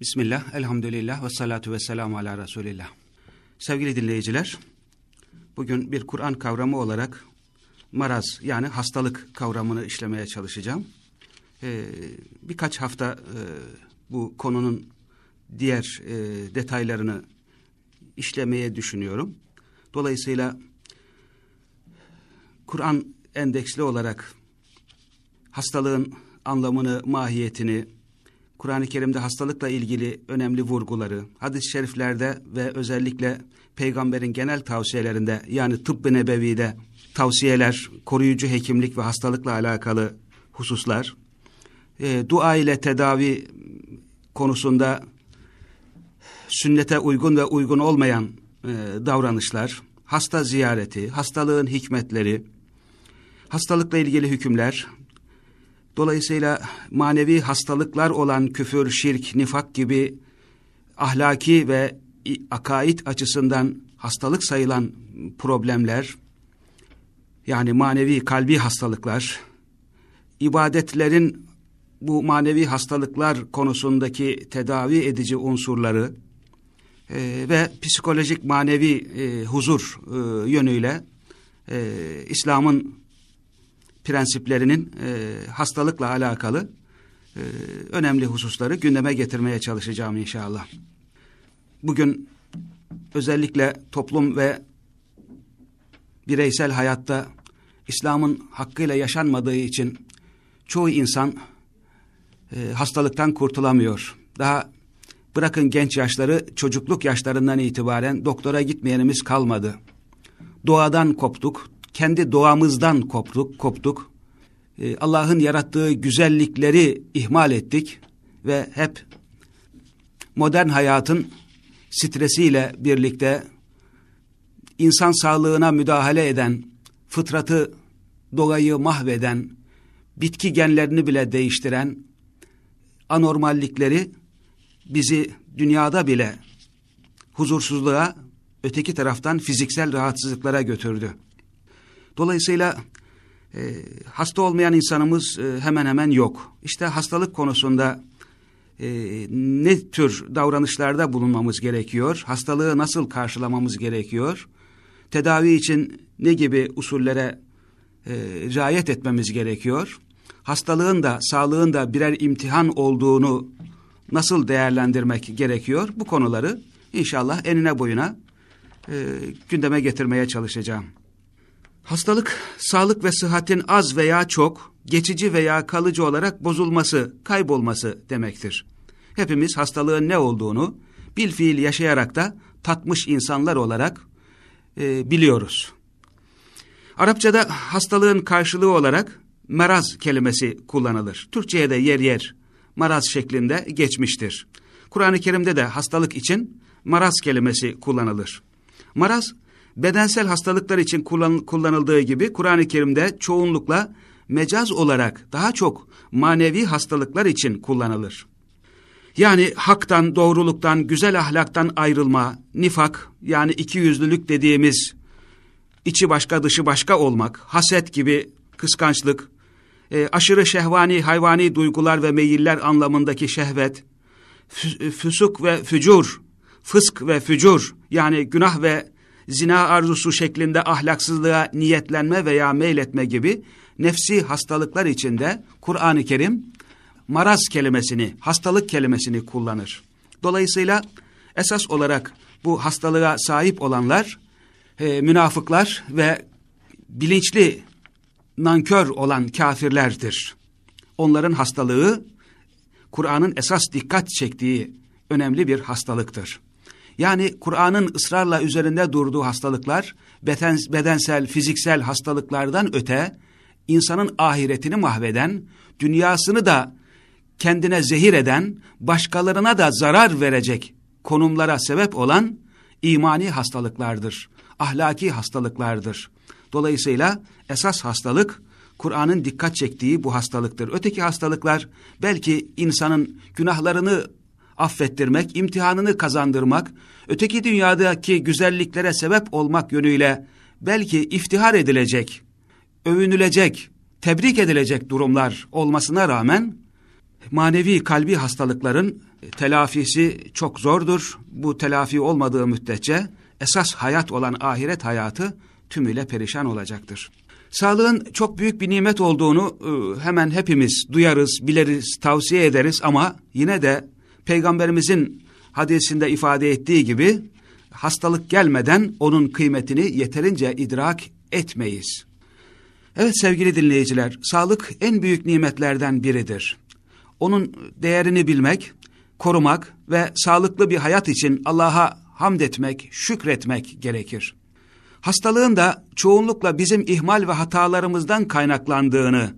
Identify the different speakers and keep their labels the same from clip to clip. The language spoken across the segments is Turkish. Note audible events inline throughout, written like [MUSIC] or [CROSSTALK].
Speaker 1: Bismillah, elhamdülillah ve salatu ve selamu ala Resulillah. Sevgili dinleyiciler, bugün bir Kur'an kavramı olarak maraz yani hastalık kavramını işlemeye çalışacağım. Ee, birkaç hafta e, bu konunun diğer e, detaylarını işlemeye düşünüyorum. Dolayısıyla Kur'an endeksli olarak hastalığın anlamını, mahiyetini, Kur'an-ı Kerim'de hastalıkla ilgili önemli vurguları, hadis-i şeriflerde ve özellikle peygamberin genel tavsiyelerinde yani tıbb-ı nebevide tavsiyeler, koruyucu hekimlik ve hastalıkla alakalı hususlar, e, dua ile tedavi konusunda sünnete uygun ve uygun olmayan e, davranışlar, hasta ziyareti, hastalığın hikmetleri, hastalıkla ilgili hükümler, dolayısıyla manevi hastalıklar olan küfür, şirk, nifak gibi ahlaki ve akaid açısından hastalık sayılan problemler, yani manevi kalbi hastalıklar, ibadetlerin bu manevi hastalıklar konusundaki tedavi edici unsurları e, ve psikolojik manevi e, huzur e, yönüyle e, İslam'ın prensiplerinin e, hastalıkla alakalı e, önemli hususları gündeme getirmeye çalışacağım inşallah. Bugün özellikle toplum ve bireysel hayatta İslam'ın hakkıyla yaşanmadığı için çoğu insan e, hastalıktan kurtulamıyor. Daha bırakın genç yaşları çocukluk yaşlarından itibaren doktora gitmeyenimiz kalmadı. Doğadan koptuk, kendi doğamızdan koptuk, koptuk. E, Allah'ın yarattığı güzellikleri ihmal ettik ve hep modern hayatın stresiyle birlikte insan sağlığına müdahale eden, fıtratı, doğayı mahveden, bitki genlerini bile değiştiren anormallikleri bizi dünyada bile huzursuzluğa, öteki taraftan fiziksel rahatsızlıklara götürdü. Dolayısıyla e, hasta olmayan insanımız e, hemen hemen yok. İşte hastalık konusunda e, ne tür davranışlarda bulunmamız gerekiyor? Hastalığı nasıl karşılamamız gerekiyor? Tedavi için ne gibi usullere e, riayet etmemiz gerekiyor? Hastalığın da sağlığın da birer imtihan olduğunu nasıl değerlendirmek gerekiyor? Bu konuları inşallah enine boyuna e, gündeme getirmeye çalışacağım. Hastalık, sağlık ve sıhhatin az veya çok, geçici veya kalıcı olarak bozulması, kaybolması demektir. Hepimiz hastalığın ne olduğunu bil fiil yaşayarak da tatmış insanlar olarak e, biliyoruz. Arapçada hastalığın karşılığı olarak meraz kelimesi kullanılır. Türkçe'ye de yer yer maraz şeklinde geçmiştir. Kur'an-ı Kerim'de de hastalık için maraz kelimesi kullanılır. Maraz bedensel hastalıklar için kullan, kullanıldığı gibi Kur'an-ı Kerim'de çoğunlukla mecaz olarak daha çok manevi hastalıklar için kullanılır. Yani haktan, doğruluktan, güzel ahlaktan ayrılma, nifak yani iki yüzlülük dediğimiz içi başka dışı başka olmak, haset gibi kıskançlık, e, aşırı şehvani hayvani duygular ve meyiller anlamındaki şehvet, füsuk ve fücur, fısk ve fücur yani günah ve zina arzusu şeklinde ahlaksızlığa niyetlenme veya meyletme gibi nefsi hastalıklar içinde Kur'an-ı Kerim maraz kelimesini, hastalık kelimesini kullanır. Dolayısıyla esas olarak bu hastalığa sahip olanlar e, münafıklar ve bilinçli nankör olan kafirlerdir. Onların hastalığı Kur'an'ın esas dikkat çektiği önemli bir hastalıktır. Yani Kur'an'ın ısrarla üzerinde durduğu hastalıklar beden, bedensel, fiziksel hastalıklardan öte insanın ahiretini mahveden, dünyasını da kendine zehir eden, başkalarına da zarar verecek konumlara sebep olan imani hastalıklardır. Ahlaki hastalıklardır. Dolayısıyla esas hastalık Kur'an'ın dikkat çektiği bu hastalıktır. Öteki hastalıklar belki insanın günahlarını affettirmek, imtihanını kazandırmak, öteki dünyadaki güzelliklere sebep olmak yönüyle belki iftihar edilecek, övünülecek, tebrik edilecek durumlar olmasına rağmen manevi kalbi hastalıkların telafisi çok zordur. Bu telafi olmadığı müddetçe esas hayat olan ahiret hayatı tümüyle perişan olacaktır. Sağlığın çok büyük bir nimet olduğunu e, hemen hepimiz duyarız, biliriz, tavsiye ederiz ama yine de Peygamberimizin hadisinde ifade ettiği gibi hastalık gelmeden onun kıymetini yeterince idrak etmeyiz. Evet sevgili dinleyiciler, sağlık en büyük nimetlerden biridir. Onun değerini bilmek, korumak ve sağlıklı bir hayat için Allah'a hamd etmek, şükretmek gerekir. Hastalığın da çoğunlukla bizim ihmal ve hatalarımızdan kaynaklandığını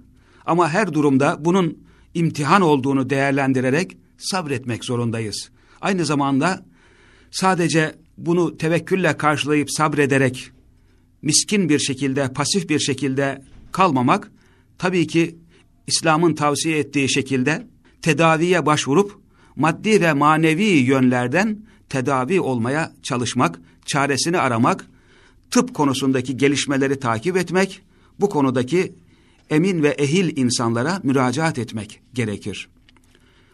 Speaker 1: ama her durumda bunun imtihan olduğunu değerlendirerek sabretmek zorundayız. Aynı zamanda sadece bunu tevekkülle karşılayıp sabrederek miskin bir şekilde, pasif bir şekilde kalmamak, tabii ki İslam'ın tavsiye ettiği şekilde tedaviye başvurup maddi ve manevi yönlerden tedavi olmaya çalışmak, çaresini aramak, tıp konusundaki gelişmeleri takip etmek, bu konudaki emin ve ehil insanlara müracaat etmek gerekir.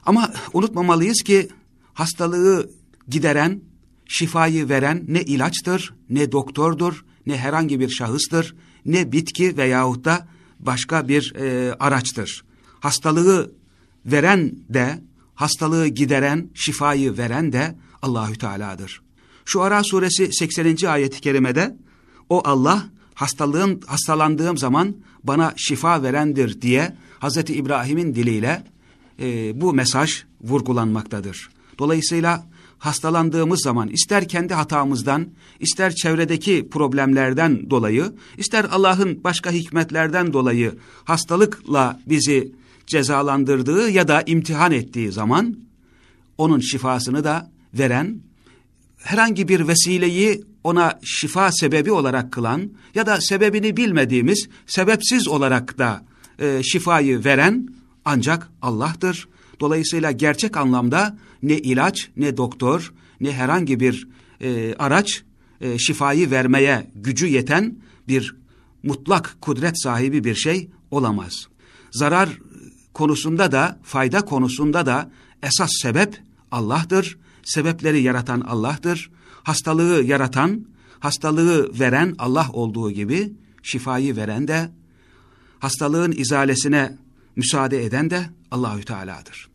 Speaker 1: Ama unutmamalıyız ki hastalığı gideren, şifayı veren ne ilaçtır, ne doktordur, ne herhangi bir şahıstır, ne bitki veyahut da başka bir e, araçtır. Hastalığı veren de, hastalığı gideren, şifayı veren de Allahü Teala'dır. Şu Ara suresi 80. ayeti kerimede o Allah hastalığın hastalandığım zaman bana şifa verendir diye Hazreti İbrahim'in diliyle e, bu mesaj vurgulanmaktadır. Dolayısıyla hastalandığımız zaman ister kendi hatamızdan, ister çevredeki problemlerden dolayı, ister Allah'ın başka hikmetlerden dolayı hastalıkla bizi cezalandırdığı ya da imtihan ettiği zaman onun şifasını da veren, herhangi bir vesileyi ona şifa sebebi olarak kılan ya da sebebini bilmediğimiz sebepsiz olarak da e, şifayı veren ancak Allah'tır. Dolayısıyla gerçek anlamda ne ilaç, ne doktor, ne herhangi bir e, araç e, şifayı vermeye gücü yeten bir mutlak kudret sahibi bir şey olamaz. Zarar konusunda da, fayda konusunda da esas sebep Allah'tır. Sebepleri yaratan Allah'tır. Hastalığı yaratan, hastalığı veren Allah olduğu gibi şifayı veren de, hastalığın izalesine müsaade eden de Allahü Teala'dır.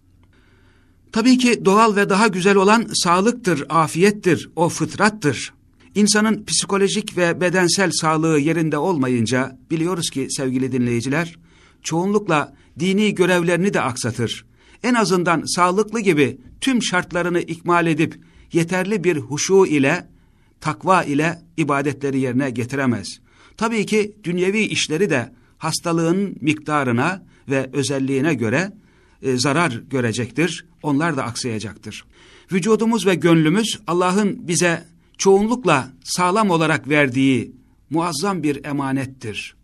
Speaker 1: Tabii ki doğal ve daha güzel olan sağlıktır, afiyettir, o fıtrattır. İnsanın psikolojik ve bedensel sağlığı yerinde olmayınca biliyoruz ki sevgili dinleyiciler, çoğunlukla dini görevlerini de aksatır. En azından sağlıklı gibi tüm şartlarını ikmal edip yeterli bir huşu ile, takva ile ibadetleri yerine getiremez. Tabii ki dünyevi işleri de hastalığın miktarına ve özelliğine göre e, zarar görecektir. Onlar da aksayacaktır. Vücudumuz ve gönlümüz Allah'ın bize çoğunlukla sağlam olarak verdiği muazzam bir emanettir.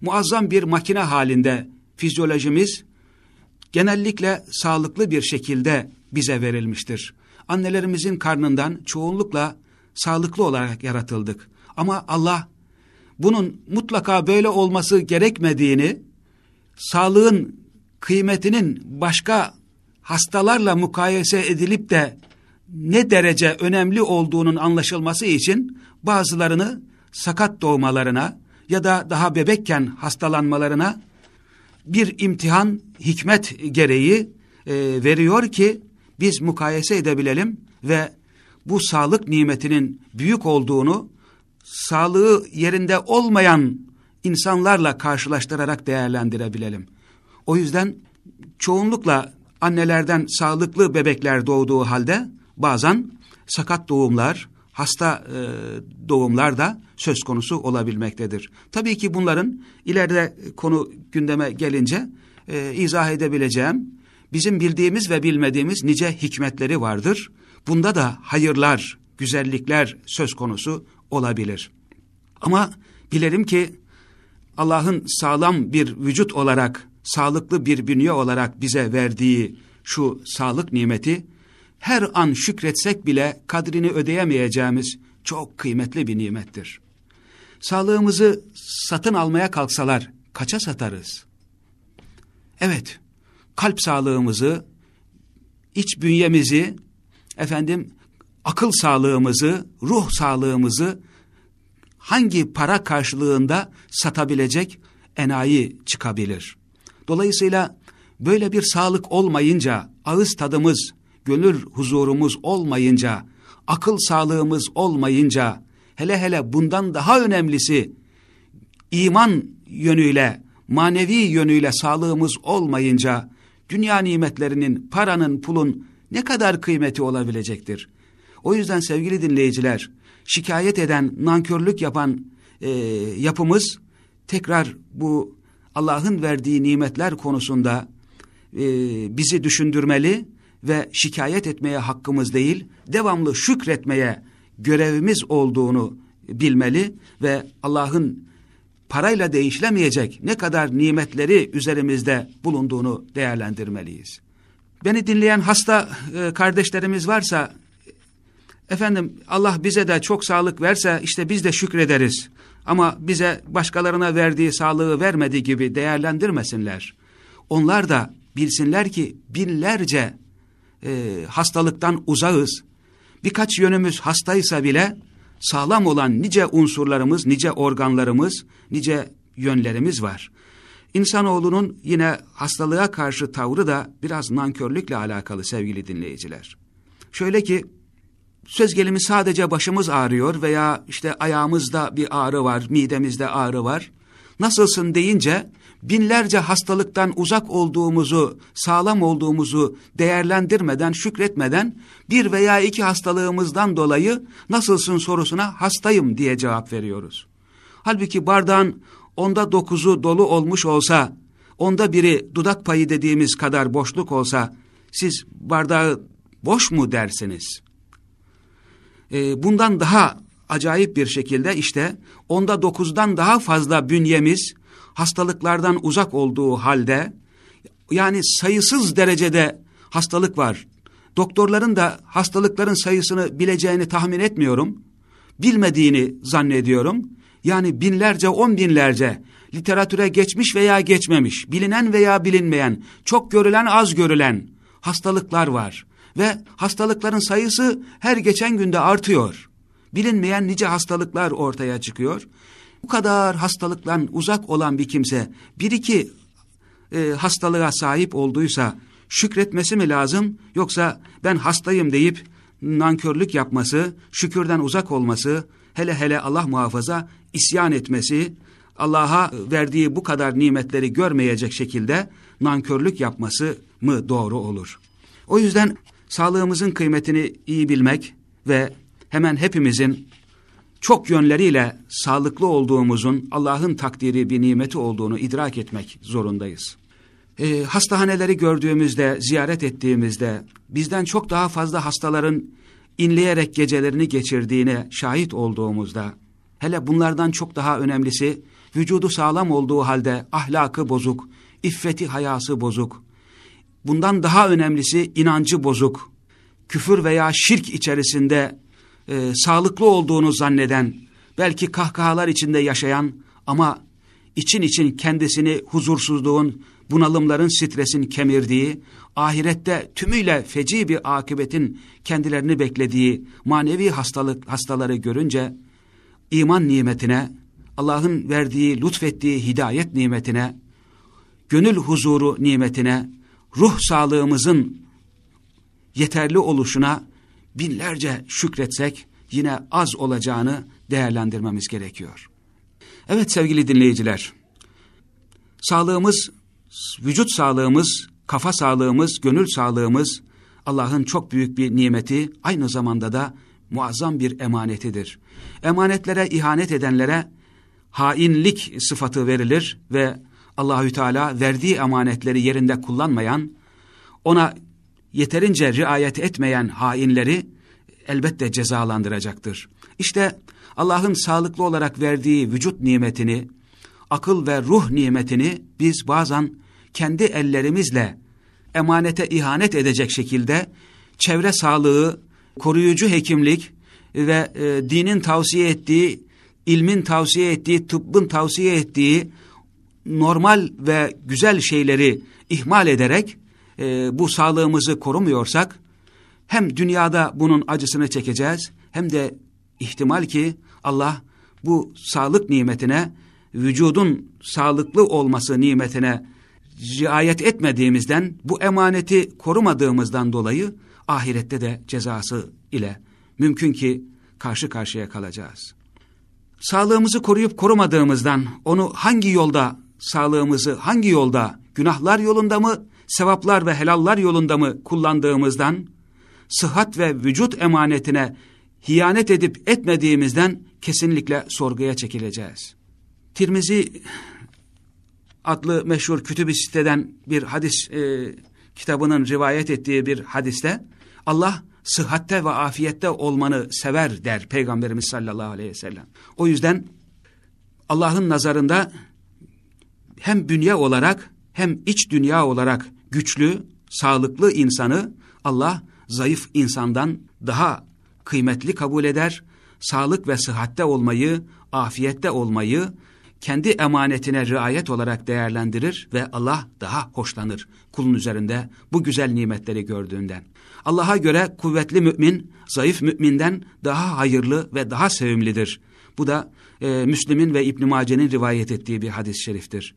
Speaker 1: Muazzam bir makine halinde fizyolojimiz genellikle sağlıklı bir şekilde bize verilmiştir. Annelerimizin karnından çoğunlukla sağlıklı olarak yaratıldık. Ama Allah bunun mutlaka böyle olması gerekmediğini, sağlığın kıymetinin başka hastalarla mukayese edilip de ne derece önemli olduğunun anlaşılması için bazılarını sakat doğmalarına ya da daha bebekken hastalanmalarına bir imtihan hikmet gereği e, veriyor ki biz mukayese edebilelim ve bu sağlık nimetinin büyük olduğunu sağlığı yerinde olmayan insanlarla karşılaştırarak değerlendirebilelim. O yüzden çoğunlukla annelerden sağlıklı bebekler doğduğu halde bazen sakat doğumlar, hasta e, doğumlar da söz konusu olabilmektedir. Tabii ki bunların ileride konu gündeme gelince e, izah edebileceğim bizim bildiğimiz ve bilmediğimiz nice hikmetleri vardır. Bunda da hayırlar, güzellikler söz konusu olabilir. Ama bilelim ki Allah'ın sağlam bir vücut olarak, sağlıklı bir bünye olarak bize verdiği şu sağlık nimeti her an şükretsek bile kadrini ödeyemeyeceğimiz çok kıymetli bir nimettir. Sağlığımızı satın almaya kalksalar kaça satarız? Evet, kalp sağlığımızı, iç bünyemizi, efendim akıl sağlığımızı, ruh sağlığımızı hangi para karşılığında satabilecek enayi çıkabilir. Dolayısıyla böyle bir sağlık olmayınca, ağız tadımız, gönül huzurumuz olmayınca, akıl sağlığımız olmayınca, hele hele bundan daha önemlisi, iman yönüyle, manevi yönüyle sağlığımız olmayınca, dünya nimetlerinin, paranın, pulun ne kadar kıymeti olabilecektir? O yüzden sevgili dinleyiciler, şikayet eden, nankörlük yapan e, yapımız tekrar bu Allah'ın verdiği nimetler konusunda e, bizi düşündürmeli ve şikayet etmeye hakkımız değil, devamlı şükretmeye görevimiz olduğunu bilmeli ve Allah'ın parayla değişilemeyecek ne kadar nimetleri üzerimizde bulunduğunu değerlendirmeliyiz. Beni dinleyen hasta e, kardeşlerimiz varsa Efendim Allah bize de çok sağlık verse işte biz de şükrederiz. Ama bize başkalarına verdiği sağlığı vermediği gibi değerlendirmesinler. Onlar da bilsinler ki binlerce e, hastalıktan uzağız. Birkaç yönümüz hastaysa bile sağlam olan nice unsurlarımız, nice organlarımız, nice yönlerimiz var. İnsanoğlunun yine hastalığa karşı tavrı da biraz nankörlükle alakalı sevgili dinleyiciler. Şöyle ki söz gelimi sadece başımız ağrıyor veya işte ayağımızda bir ağrı var, midemizde ağrı var. Nasılsın deyince binlerce hastalıktan uzak olduğumuzu, sağlam olduğumuzu değerlendirmeden, şükretmeden bir veya iki hastalığımızdan dolayı nasılsın sorusuna hastayım diye cevap veriyoruz. Halbuki bardağın onda dokuzu dolu olmuş olsa, onda biri dudak payı dediğimiz kadar boşluk olsa, siz bardağı boş mu dersiniz? E, bundan daha acayip bir şekilde işte onda dokuzdan daha fazla bünyemiz hastalıklardan uzak olduğu halde yani sayısız derecede hastalık var. Doktorların da hastalıkların sayısını bileceğini tahmin etmiyorum. Bilmediğini zannediyorum. Yani binlerce, on binlerce literatüre geçmiş veya geçmemiş, bilinen veya bilinmeyen, çok görülen, az görülen hastalıklar var ve hastalıkların sayısı her geçen günde artıyor. Bilinmeyen nice hastalıklar ortaya çıkıyor. Bu kadar hastalıktan uzak olan bir kimse bir iki e, hastalığa sahip olduysa şükretmesi mi lazım yoksa ben hastayım deyip nankörlük yapması, şükürden uzak olması, hele hele Allah muhafaza isyan etmesi, Allah'a verdiği bu kadar nimetleri görmeyecek şekilde nankörlük yapması mı doğru olur? O yüzden sağlığımızın kıymetini iyi bilmek ve hemen hepimizin çok yönleriyle sağlıklı olduğumuzun Allah'ın takdiri bir nimeti olduğunu idrak etmek zorundayız. E, hastahaneleri gördüğümüzde, ziyaret ettiğimizde bizden çok daha fazla hastaların inleyerek gecelerini geçirdiğine şahit olduğumuzda, hele bunlardan çok daha önemlisi vücudu sağlam olduğu halde ahlakı bozuk, iffeti hayası bozuk, bundan daha önemlisi inancı bozuk, küfür veya şirk içerisinde e, sağlıklı olduğunu zanneden, belki kahkahalar içinde yaşayan ama için için kendisini huzursuzluğun, bunalımların, stresin kemirdiği, ahirette tümüyle feci bir akıbetin kendilerini beklediği manevi hastalık hastaları görünce iman nimetine, Allah'ın verdiği, lütfettiği hidayet nimetine, gönül huzuru nimetine, ruh sağlığımızın yeterli oluşuna binlerce şükretsek yine az olacağını değerlendirmemiz gerekiyor. Evet sevgili dinleyiciler, sağlığımız, vücut sağlığımız, kafa sağlığımız, gönül sağlığımız Allah'ın çok büyük bir nimeti, aynı zamanda da muazzam bir emanetidir. Emanetlere ihanet edenlere hainlik sıfatı verilir ve Allahü Teala verdiği emanetleri yerinde kullanmayan, ona yeterince riayet etmeyen hainleri elbette cezalandıracaktır. İşte Allah'ın sağlıklı olarak verdiği vücut nimetini, akıl ve ruh nimetini biz bazen kendi ellerimizle emanete ihanet edecek şekilde çevre sağlığı, koruyucu hekimlik ve e, dinin tavsiye ettiği, ilmin tavsiye ettiği, tıbbın tavsiye ettiği normal ve güzel şeyleri ihmal ederek e, bu sağlığımızı korumuyorsak hem dünyada bunun acısını çekeceğiz hem de ihtimal ki Allah bu sağlık nimetine vücudun sağlıklı olması nimetine riayet etmediğimizden bu emaneti korumadığımızdan dolayı ahirette de cezası ile mümkün ki karşı karşıya kalacağız. Sağlığımızı koruyup korumadığımızdan onu hangi yolda sağlığımızı hangi yolda günahlar yolunda mı sevaplar ve helallar yolunda mı kullandığımızdan sıhhat ve vücut emanetine hiyanet edip etmediğimizden kesinlikle sorguya çekileceğiz. Tirmizi adlı meşhur kütüb-i siteden bir hadis e, kitabının rivayet ettiği bir hadiste Allah sıhhatte ve afiyette olmanı sever der Peygamberimiz sallallahu aleyhi ve sellem. O yüzden Allah'ın nazarında hem dünya olarak hem iç dünya olarak güçlü, sağlıklı insanı Allah zayıf insandan daha kıymetli kabul eder. Sağlık ve sıhhatte olmayı, afiyette olmayı, kendi emanetine riayet olarak değerlendirir ve Allah daha hoşlanır kulun üzerinde bu güzel nimetleri gördüğünden. Allah'a göre kuvvetli mümin, zayıf müminden daha hayırlı ve daha sevimlidir. Bu da e, Müslim'in ve İbn Mace'nin rivayet ettiği bir hadis-i şeriftir.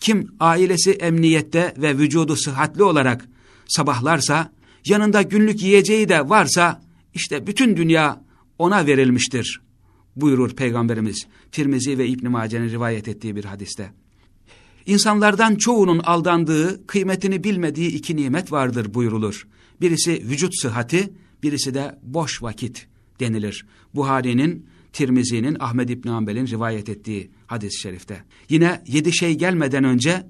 Speaker 1: Kim ailesi emniyette ve vücudu sıhhatli olarak sabahlarsa, yanında günlük yiyeceği de varsa, işte bütün dünya ona verilmiştir buyurur Peygamberimiz Tirmizi ve İbn Mace'nin rivayet ettiği bir hadiste. İnsanlardan çoğunun aldandığı, kıymetini bilmediği iki nimet vardır buyurulur. Birisi vücut sıhhati, birisi de boş vakit denilir. Buhari'nin, Tirmizi'nin, Ahmed İbn Hanbel'in rivayet ettiği hadis-i şerifte. Yine yedi şey gelmeden önce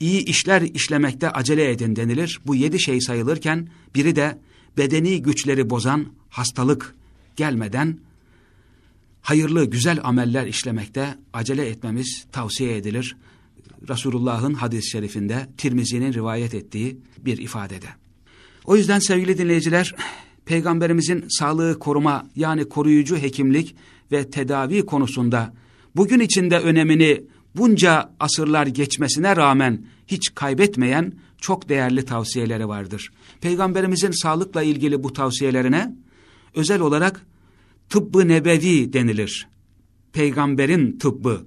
Speaker 1: iyi işler işlemekte acele edin denilir. Bu yedi şey sayılırken biri de bedeni güçleri bozan hastalık gelmeden hayırlı güzel ameller işlemekte acele etmemiz tavsiye edilir. Resulullah'ın hadis-i şerifinde Tirmizi'nin rivayet ettiği bir ifadede. O yüzden sevgili dinleyiciler, Peygamberimizin sağlığı koruma yani koruyucu hekimlik ve tedavi konusunda bugün içinde önemini bunca asırlar geçmesine rağmen hiç kaybetmeyen çok değerli tavsiyeleri vardır. Peygamberimizin sağlıkla ilgili bu tavsiyelerine özel olarak tıbbı nebevi denilir. Peygamberin tıbbı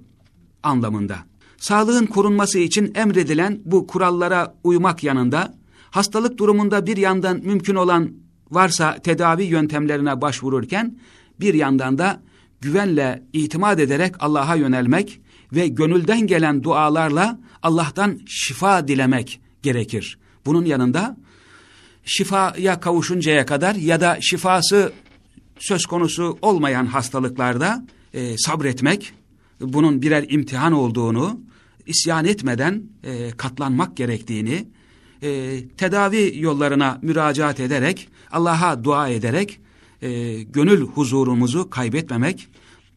Speaker 1: anlamında. Sağlığın korunması için emredilen bu kurallara uymak yanında hastalık durumunda bir yandan mümkün olan varsa tedavi yöntemlerine başvururken bir yandan da güvenle itimat ederek Allah'a yönelmek ve gönülden gelen dualarla Allah'tan şifa dilemek gerekir. Bunun yanında şifaya kavuşuncaya kadar ya da şifası söz konusu olmayan hastalıklarda e, sabretmek, bunun birer imtihan olduğunu, isyan etmeden e, katlanmak gerektiğini, e, tedavi yollarına müracaat ederek, Allah'a dua ederek, e, gönül huzurumuzu kaybetmemek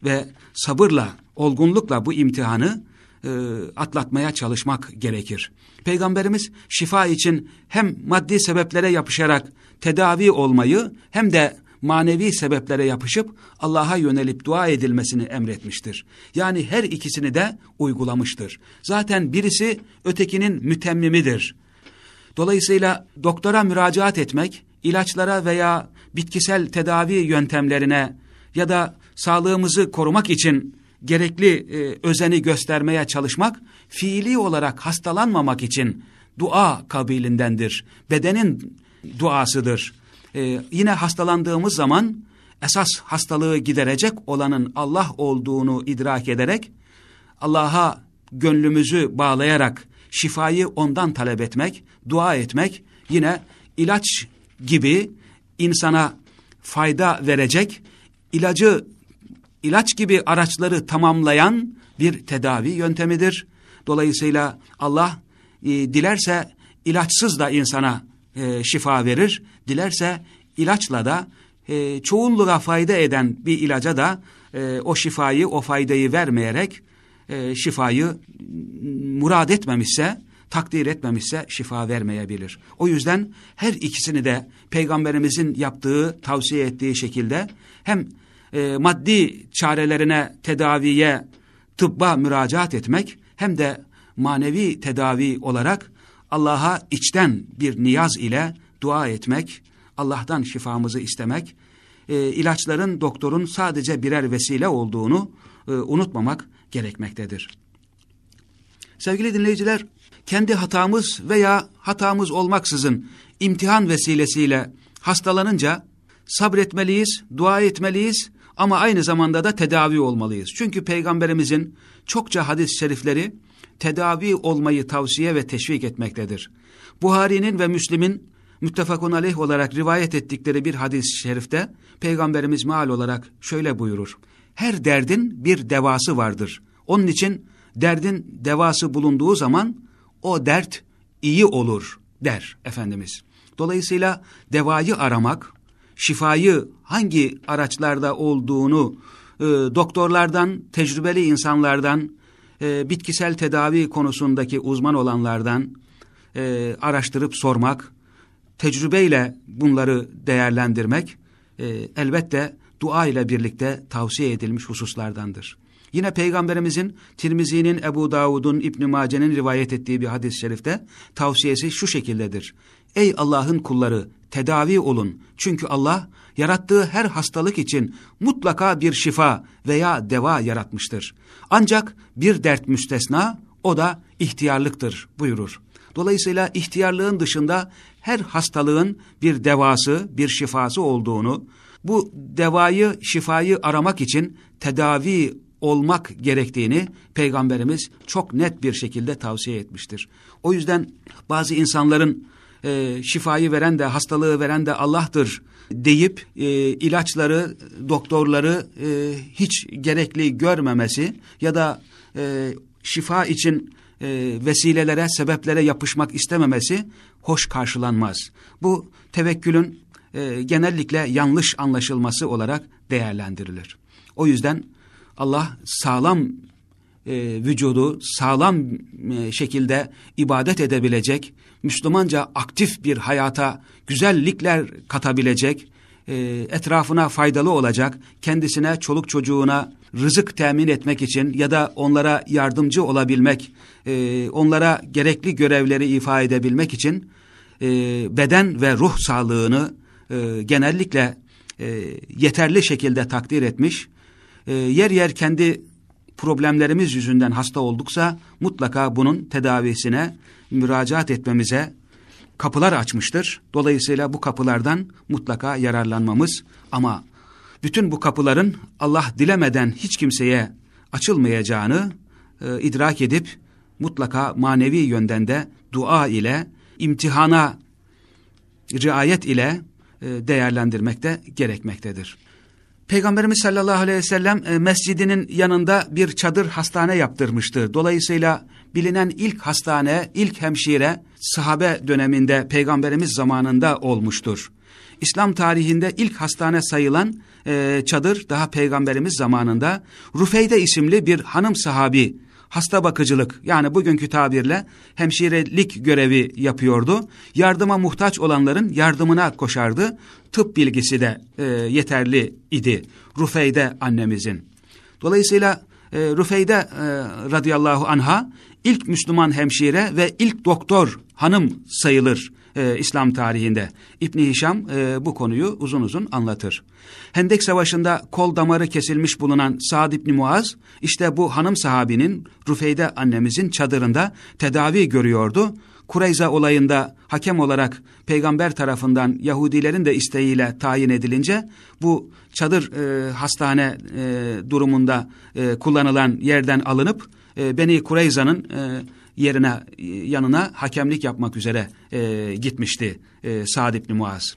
Speaker 1: ve sabırla, olgunlukla bu imtihanı e, atlatmaya çalışmak gerekir. Peygamberimiz şifa için hem maddi sebeplere yapışarak tedavi olmayı hem de manevi sebeplere yapışıp Allah'a yönelip dua edilmesini emretmiştir. Yani her ikisini de uygulamıştır. Zaten birisi ötekinin mütemmimidir. Dolayısıyla doktora müracaat etmek, ilaçlara veya bitkisel tedavi yöntemlerine ya da sağlığımızı korumak için gerekli e, özeni göstermeye çalışmak, fiili olarak hastalanmamak için dua kabilindendir. Bedenin duasıdır. E, yine hastalandığımız zaman esas hastalığı giderecek olanın Allah olduğunu idrak ederek, Allah'a gönlümüzü bağlayarak şifayı ondan talep etmek, dua etmek, yine ilaç gibi insana fayda verecek, ilacı ilaç gibi araçları tamamlayan bir tedavi yöntemidir. Dolayısıyla Allah e, dilerse ilaçsız da insana e, şifa verir, dilerse ilaçla da e, çoğunluğa fayda eden bir ilaca da e, o şifayı, o faydayı vermeyerek e, şifayı murad etmemişse, takdir etmemişse şifa vermeyebilir. O yüzden her ikisini de Peygamberimizin yaptığı, tavsiye ettiği şekilde hem e, maddi çarelerine, tedaviye, tıbba müracaat etmek hem de manevi tedavi olarak Allah'a içten bir niyaz ile dua etmek, Allah'tan şifamızı istemek, e, ilaçların doktorun sadece birer vesile olduğunu e, unutmamak gerekmektedir. Sevgili dinleyiciler, kendi hatamız veya hatamız olmaksızın imtihan vesilesiyle hastalanınca sabretmeliyiz, dua etmeliyiz ama aynı zamanda da tedavi olmalıyız. Çünkü Peygamberimizin çokça hadis-i şerifleri tedavi olmayı tavsiye ve teşvik etmektedir. Buhari'nin ve Müslim'in müttefakun aleyh olarak rivayet ettikleri bir hadis-i şerifte Peygamberimiz meal olarak şöyle buyurur. Her derdin bir devası vardır. Onun için derdin devası bulunduğu zaman o dert iyi olur der Efendimiz. Dolayısıyla devayı aramak, şifayı hangi araçlarda olduğunu e, doktorlardan, tecrübeli insanlardan, e, bitkisel tedavi konusundaki uzman olanlardan e, araştırıp sormak, tecrübeyle bunları değerlendirmek e, elbette dua ile birlikte tavsiye edilmiş hususlardandır. Yine Peygamberimizin Tirmizi'nin, Ebu Davud'un, İbn Mace'nin rivayet ettiği bir hadis-i şerifte tavsiyesi şu şekildedir. Ey Allah'ın kulları tedavi olun. Çünkü Allah yarattığı her hastalık için mutlaka bir şifa veya deva yaratmıştır. Ancak bir dert müstesna o da ihtiyarlıktır buyurur. Dolayısıyla ihtiyarlığın dışında her hastalığın bir devası, bir şifası olduğunu, bu devayı, şifayı aramak için tedavi olmak gerektiğini Peygamberimiz çok net bir şekilde tavsiye etmiştir. O yüzden bazı insanların e, şifayı veren de hastalığı veren de Allah'tır deyip e, ilaçları, doktorları e, hiç gerekli görmemesi ya da e, şifa için e, vesilelere, sebeplere yapışmak istememesi hoş karşılanmaz. Bu tevekkülün e, genellikle yanlış anlaşılması olarak değerlendirilir. O yüzden Allah sağlam e, vücudu sağlam e, şekilde ibadet edebilecek, Müslümanca aktif bir hayata güzellikler katabilecek, e, etrafına faydalı olacak, kendisine, çoluk çocuğuna rızık temin etmek için ya da onlara yardımcı olabilmek, e, onlara gerekli görevleri ifa edebilmek için e, beden ve ruh sağlığını e, genellikle e, yeterli şekilde takdir etmiş, e, yer yer kendi problemlerimiz yüzünden hasta olduksa mutlaka bunun tedavisine müracaat etmemize kapılar açmıştır. Dolayısıyla bu kapılardan mutlaka yararlanmamız ama bütün bu kapıların Allah dilemeden hiç kimseye açılmayacağını e, idrak edip mutlaka manevi yönden de dua ile imtihana riayet ile e, değerlendirmekte gerekmektedir. Peygamberimiz sallallahu aleyhi ve sellem e, mescidinin yanında bir çadır hastane yaptırmıştı. Dolayısıyla bilinen ilk hastane, ilk hemşire sahabe döneminde peygamberimiz zamanında olmuştur. İslam tarihinde ilk hastane sayılan e, çadır daha peygamberimiz zamanında Rufeyde isimli bir hanım sahabi hasta bakıcılık yani bugünkü tabirle hemşirelik görevi yapıyordu. Yardıma muhtaç olanların yardımına koşardı. Tıp bilgisi de e, yeterli idi Rufeyde annemizin. Dolayısıyla e, Rufeyde e, radıyallahu anha ilk Müslüman hemşire ve ilk doktor hanım sayılır e, İslam tarihinde. İbni Hişam e, bu konuyu uzun uzun anlatır. Hendek Savaşı'nda kol damarı kesilmiş bulunan Sa'd İbni Muaz, işte bu hanım sahabinin Rufeyde annemizin çadırında tedavi görüyordu. Kureyza olayında hakem olarak peygamber tarafından Yahudilerin de isteğiyle tayin edilince bu çadır e, hastane e, durumunda e, kullanılan yerden alınıp e, Beni Kureyza'nın e, yerine yanına hakemlik yapmak üzere e, gitmişti e, Sa'd ibn Muaz.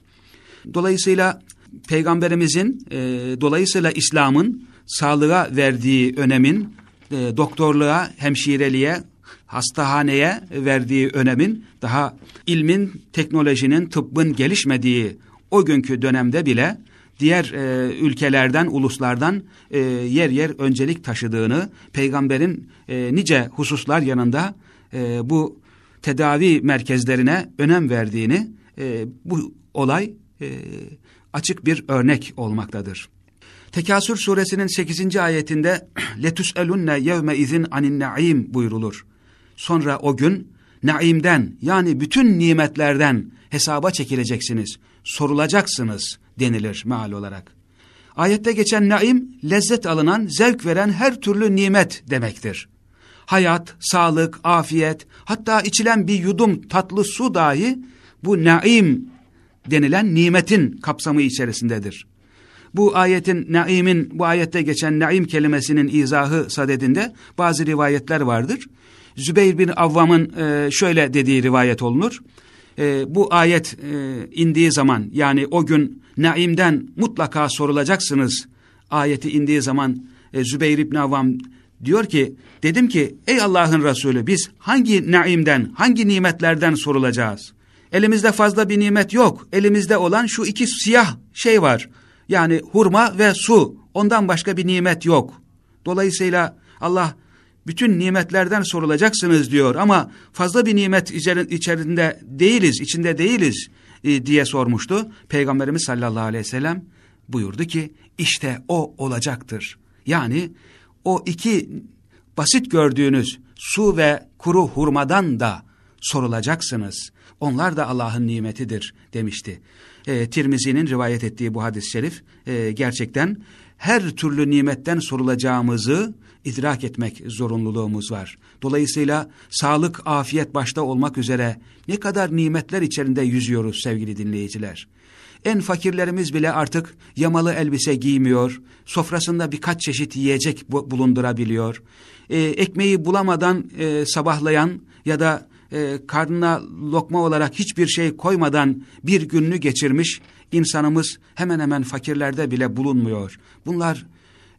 Speaker 1: Dolayısıyla Peygamberimizin e, dolayısıyla İslam'ın sağlığa verdiği önemin e, doktorluğa, hemşireliğe, hastahaneye verdiği önemin daha ilmin, teknolojinin, tıbbın gelişmediği o günkü dönemde bile diğer e, ülkelerden, uluslardan e, yer yer öncelik taşıdığını, peygamberin e, nice hususlar yanında e, bu tedavi merkezlerine önem verdiğini e, bu olay e, açık bir örnek olmaktadır. Tekasür suresinin 8. ayetinde [CLEARS THROAT] letus'elunne yevme izin anin naim buyrulur. Sonra o gün naimden yani bütün nimetlerden hesaba çekileceksiniz, sorulacaksınız denilir meal olarak. Ayette geçen naim, lezzet alınan, zevk veren her türlü nimet demektir. Hayat, sağlık, afiyet, hatta içilen bir yudum tatlı su dahi bu naim denilen nimetin kapsamı içerisindedir. Bu ayetin naimin, bu ayette geçen naim kelimesinin izahı sadedinde bazı rivayetler vardır. Zübeyir bin Avvam'ın e, şöyle dediği rivayet olunur. E, bu ayet e, indiği zaman yani o gün naimden mutlaka sorulacaksınız. Ayeti indiği zaman e, Zübeyir bin Avvam diyor ki dedim ki ey Allah'ın Resulü biz hangi naimden hangi nimetlerden sorulacağız? Elimizde fazla bir nimet yok. Elimizde olan şu iki siyah şey var. Yani hurma ve su. Ondan başka bir nimet yok. Dolayısıyla Allah bütün nimetlerden sorulacaksınız diyor ama fazla bir nimet içerisinde değiliz, içinde değiliz e, diye sormuştu. Peygamberimiz sallallahu aleyhi ve sellem buyurdu ki işte o olacaktır. Yani o iki basit gördüğünüz su ve kuru hurmadan da sorulacaksınız. Onlar da Allah'ın nimetidir demişti. E, Tirmizi'nin rivayet ettiği bu hadis-i şerif e, gerçekten her türlü nimetten sorulacağımızı idrak etmek zorunluluğumuz var. Dolayısıyla sağlık, afiyet başta olmak üzere ne kadar nimetler içerisinde yüzüyoruz sevgili dinleyiciler. En fakirlerimiz bile artık yamalı elbise giymiyor, sofrasında birkaç çeşit yiyecek bulundurabiliyor. E, ekmeği bulamadan e, sabahlayan ya da e, karnına lokma olarak hiçbir şey koymadan bir gününü geçirmiş insanımız hemen hemen fakirlerde bile bulunmuyor. Bunlar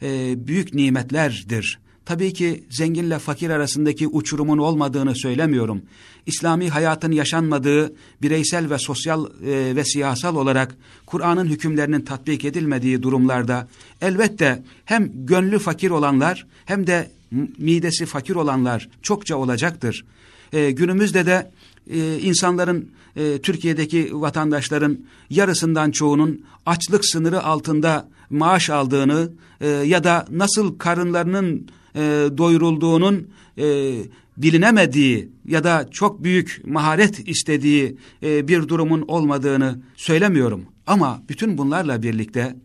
Speaker 1: e, büyük nimetlerdir. Tabii ki zenginle fakir arasındaki uçurumun olmadığını söylemiyorum. İslami hayatın yaşanmadığı, bireysel ve sosyal e, ve siyasal olarak Kur'an'ın hükümlerinin tatbik edilmediği durumlarda elbette hem gönlü fakir olanlar hem de midesi fakir olanlar çokça olacaktır. E, günümüzde de e, insanların, e, Türkiye'deki vatandaşların yarısından çoğunun açlık sınırı altında maaş aldığını e, ya da nasıl karınlarının e, doyurulduğunun e, bilinemediği ya da çok büyük maharet istediği e, bir durumun olmadığını söylemiyorum. Ama bütün bunlarla birlikte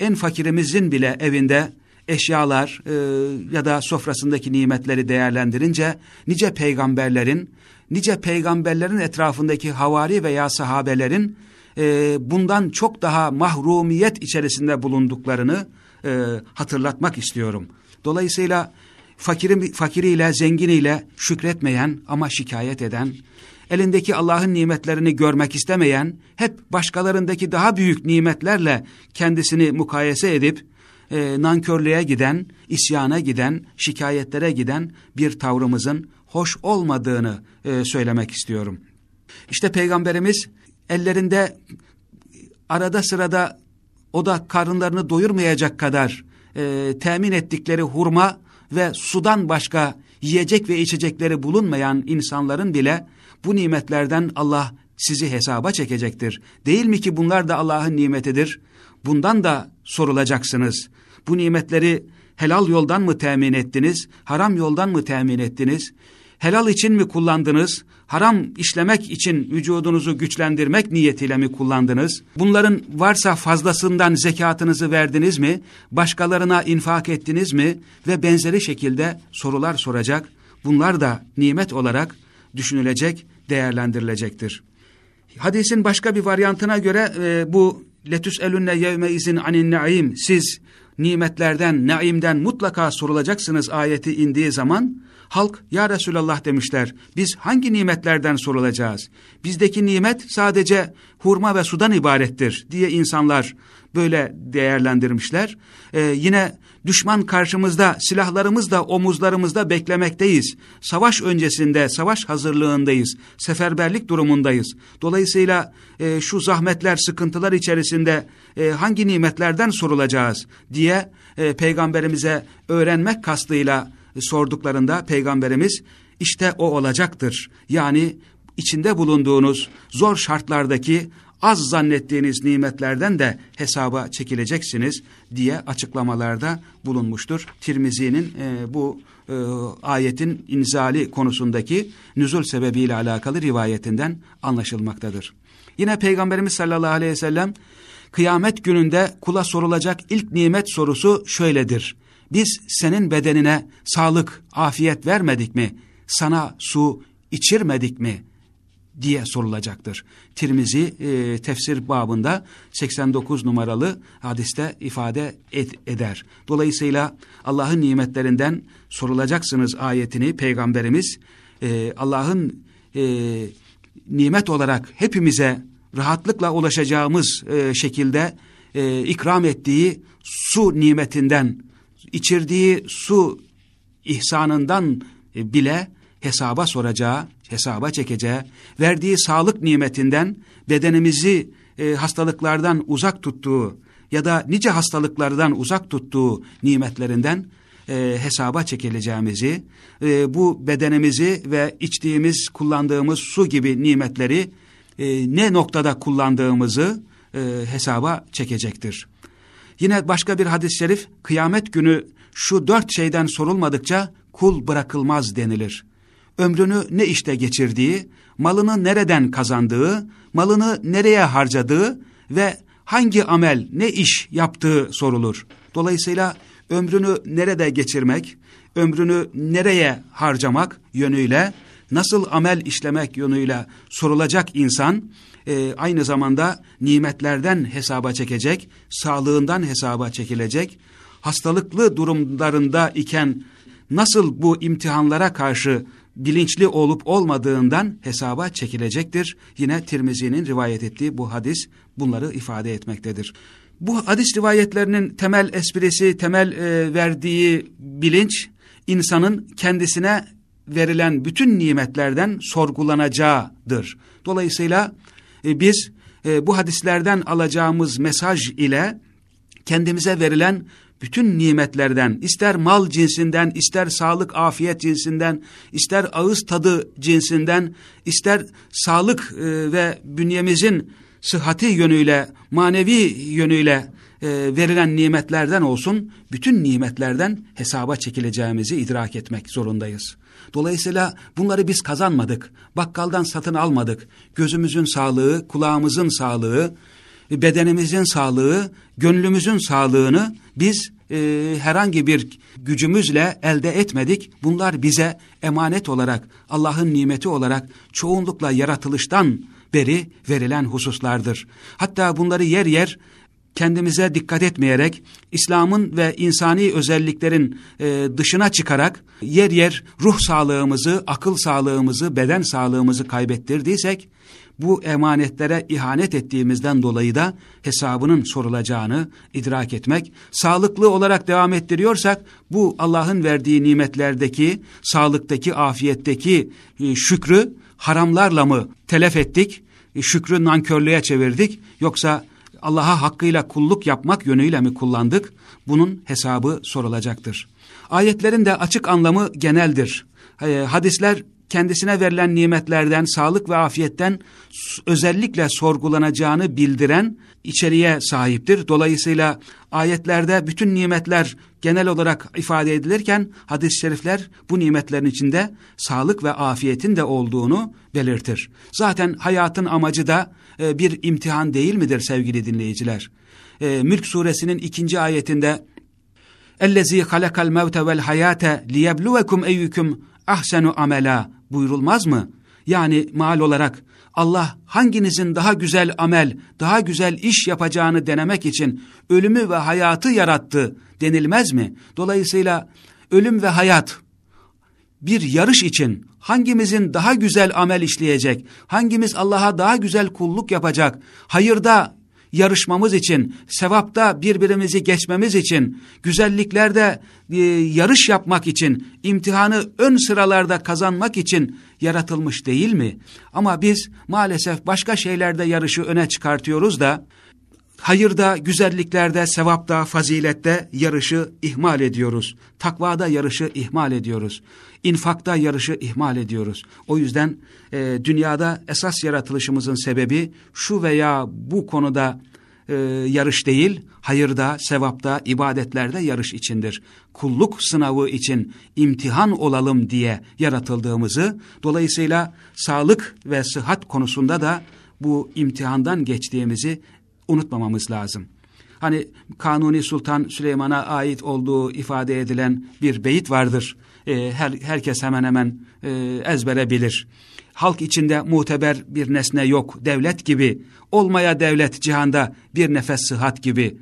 Speaker 1: en fakirimizin bile evinde eşyalar e, ya da sofrasındaki nimetleri değerlendirince nice peygamberlerin, nice peygamberlerin etrafındaki havari veya sahabelerin e, bundan çok daha mahrumiyet içerisinde bulunduklarını e, hatırlatmak istiyorum. Dolayısıyla fakirin, fakiriyle, zenginiyle şükretmeyen ama şikayet eden, elindeki Allah'ın nimetlerini görmek istemeyen, hep başkalarındaki daha büyük nimetlerle kendisini mukayese edip, e, nankörlüğe giden, isyana giden, şikayetlere giden bir tavrımızın hoş olmadığını e, söylemek istiyorum. İşte Peygamberimiz ellerinde arada sırada o da karınlarını doyurmayacak kadar e, temin ettikleri hurma ve sudan başka yiyecek ve içecekleri bulunmayan insanların bile bu nimetlerden Allah sizi hesaba çekecektir. Değil mi ki bunlar da Allah'ın nimetidir? Bundan da sorulacaksınız. Bu nimetleri helal yoldan mı temin ettiniz, haram yoldan mı temin ettiniz? Helal için mi kullandınız, haram işlemek için vücudunuzu güçlendirmek niyetiyle mi kullandınız? Bunların varsa fazlasından zekatınızı verdiniz mi? Başkalarına infak ettiniz mi? Ve benzeri şekilde sorular soracak. Bunlar da nimet olarak düşünülecek, değerlendirilecektir. Hadisin başka bir varyantına göre e, bu letüs elünne yevme izin anin naim siz nimetlerden, naimden mutlaka sorulacaksınız ayeti indiği zaman halk ya Resulallah demişler biz hangi nimetlerden sorulacağız? Bizdeki nimet sadece hurma ve sudan ibarettir diye insanlar böyle değerlendirmişler. Ee, yine düşman karşımızda silahlarımızla omuzlarımızda beklemekteyiz. Savaş öncesinde savaş hazırlığındayız. Seferberlik durumundayız. Dolayısıyla e, şu zahmetler sıkıntılar içerisinde e, hangi nimetlerden sorulacağız diye e, peygamberimize öğrenmek kastıyla sorduklarında peygamberimiz işte o olacaktır. Yani içinde bulunduğunuz zor şartlardaki az zannettiğiniz nimetlerden de hesaba çekileceksiniz diye açıklamalarda bulunmuştur. Tirmizi'nin e, bu e, ayetin inzali konusundaki nüzul sebebiyle alakalı rivayetinden anlaşılmaktadır. Yine Peygamberimiz sallallahu aleyhi ve sellem kıyamet gününde kula sorulacak ilk nimet sorusu şöyledir. Biz senin bedenine sağlık, afiyet vermedik mi? Sana su içirmedik mi? diye sorulacaktır. Tirmizi e, tefsir babında 89 numaralı hadiste ifade ed eder. Dolayısıyla Allah'ın nimetlerinden sorulacaksınız ayetini Peygamberimiz e, Allah'ın e, nimet olarak hepimize rahatlıkla ulaşacağımız e, şekilde e, ikram ettiği su nimetinden, içirdiği su ihsanından e, bile hesaba soracağı, hesaba çekeceği, verdiği sağlık nimetinden bedenimizi e, hastalıklardan uzak tuttuğu ya da nice hastalıklardan uzak tuttuğu nimetlerinden e, hesaba çekileceğimizi, e, bu bedenimizi ve içtiğimiz, kullandığımız su gibi nimetleri e, ne noktada kullandığımızı e, hesaba çekecektir. Yine başka bir hadis-i şerif, kıyamet günü şu dört şeyden sorulmadıkça kul bırakılmaz denilir. Ömrünü ne işte geçirdiği, malını nereden kazandığı, malını nereye harcadığı ve hangi amel, ne iş yaptığı sorulur. Dolayısıyla ömrünü nerede geçirmek, ömrünü nereye harcamak yönüyle, nasıl amel işlemek yönüyle sorulacak insan, e, aynı zamanda nimetlerden hesaba çekecek, sağlığından hesaba çekilecek, hastalıklı durumlarında iken nasıl bu imtihanlara karşı bilinçli olup olmadığından hesaba çekilecektir. Yine Tirmizi'nin rivayet ettiği bu hadis bunları ifade etmektedir. Bu hadis rivayetlerinin temel esprisi, temel e, verdiği bilinç, insanın kendisine verilen bütün nimetlerden sorgulanacağıdır. Dolayısıyla e, biz e, bu hadislerden alacağımız mesaj ile kendimize verilen bütün nimetlerden, ister mal cinsinden, ister sağlık, afiyet cinsinden, ister ağız tadı cinsinden, ister sağlık e, ve bünyemizin sıhhati yönüyle, manevi yönüyle e, verilen nimetlerden olsun, bütün nimetlerden hesaba çekileceğimizi idrak etmek zorundayız. Dolayısıyla bunları biz kazanmadık, bakkaldan satın almadık. Gözümüzün sağlığı, kulağımızın sağlığı, bedenimizin sağlığı, gönlümüzün sağlığını biz e, herhangi bir gücümüzle elde etmedik. Bunlar bize emanet olarak, Allah'ın nimeti olarak çoğunlukla yaratılıştan beri verilen hususlardır. Hatta bunları yer yer kendimize dikkat etmeyerek, İslam'ın ve insani özelliklerin e, dışına çıkarak yer yer ruh sağlığımızı, akıl sağlığımızı, beden sağlığımızı kaybettirdiysek, bu emanetlere ihanet ettiğimizden dolayı da hesabının sorulacağını idrak etmek, sağlıklı olarak devam ettiriyorsak bu Allah'ın verdiği nimetlerdeki, sağlıktaki, afiyetteki e, şükrü haramlarla mı telef ettik, e, şükrü nankörlüğe çevirdik yoksa Allah'a hakkıyla kulluk yapmak yönüyle mi kullandık? Bunun hesabı sorulacaktır. Ayetlerin de açık anlamı geneldir. E, hadisler kendisine verilen nimetlerden, sağlık ve afiyetten özellikle sorgulanacağını bildiren içeriğe sahiptir. Dolayısıyla ayetlerde bütün nimetler genel olarak ifade edilirken hadis-i şerifler bu nimetlerin içinde sağlık ve afiyetin de olduğunu belirtir. Zaten hayatın amacı da e, bir imtihan değil midir sevgili dinleyiciler? E, Mülk suresinin ikinci ayetinde اَلَّذ۪ي خَلَقَ الْمَوْتَ وَالْحَيَاةَ لِيَبْلُوَكُمْ اَيُّكُمْ ahsenu amela buyurulmaz mı? Yani mal olarak Allah hanginizin daha güzel amel, daha güzel iş yapacağını denemek için ölümü ve hayatı yarattı denilmez mi? Dolayısıyla ölüm ve hayat bir yarış için hangimizin daha güzel amel işleyecek, hangimiz Allah'a daha güzel kulluk yapacak, hayırda yarışmamız için, sevapta birbirimizi geçmemiz için, güzelliklerde e, yarış yapmak için, imtihanı ön sıralarda kazanmak için yaratılmış değil mi? Ama biz maalesef başka şeylerde yarışı öne çıkartıyoruz da, hayırda, güzelliklerde, sevapta, fazilette yarışı ihmal ediyoruz. Takvada yarışı ihmal ediyoruz. İnfakta yarışı ihmal ediyoruz. O yüzden e, dünyada esas yaratılışımızın sebebi şu veya bu konuda e, yarış değil, hayırda, sevapta, ibadetlerde yarış içindir. Kulluk sınavı için imtihan olalım diye yaratıldığımızı, dolayısıyla sağlık ve sıhhat konusunda da bu imtihandan geçtiğimizi unutmamamız lazım. Hani Kanuni Sultan Süleyman'a ait olduğu ifade edilen bir beyit vardır. E, her, herkes hemen hemen e, ezbere bilir. Halk içinde muteber bir nesne yok, devlet gibi. Olmaya devlet cihanda bir nefes sıhhat gibi.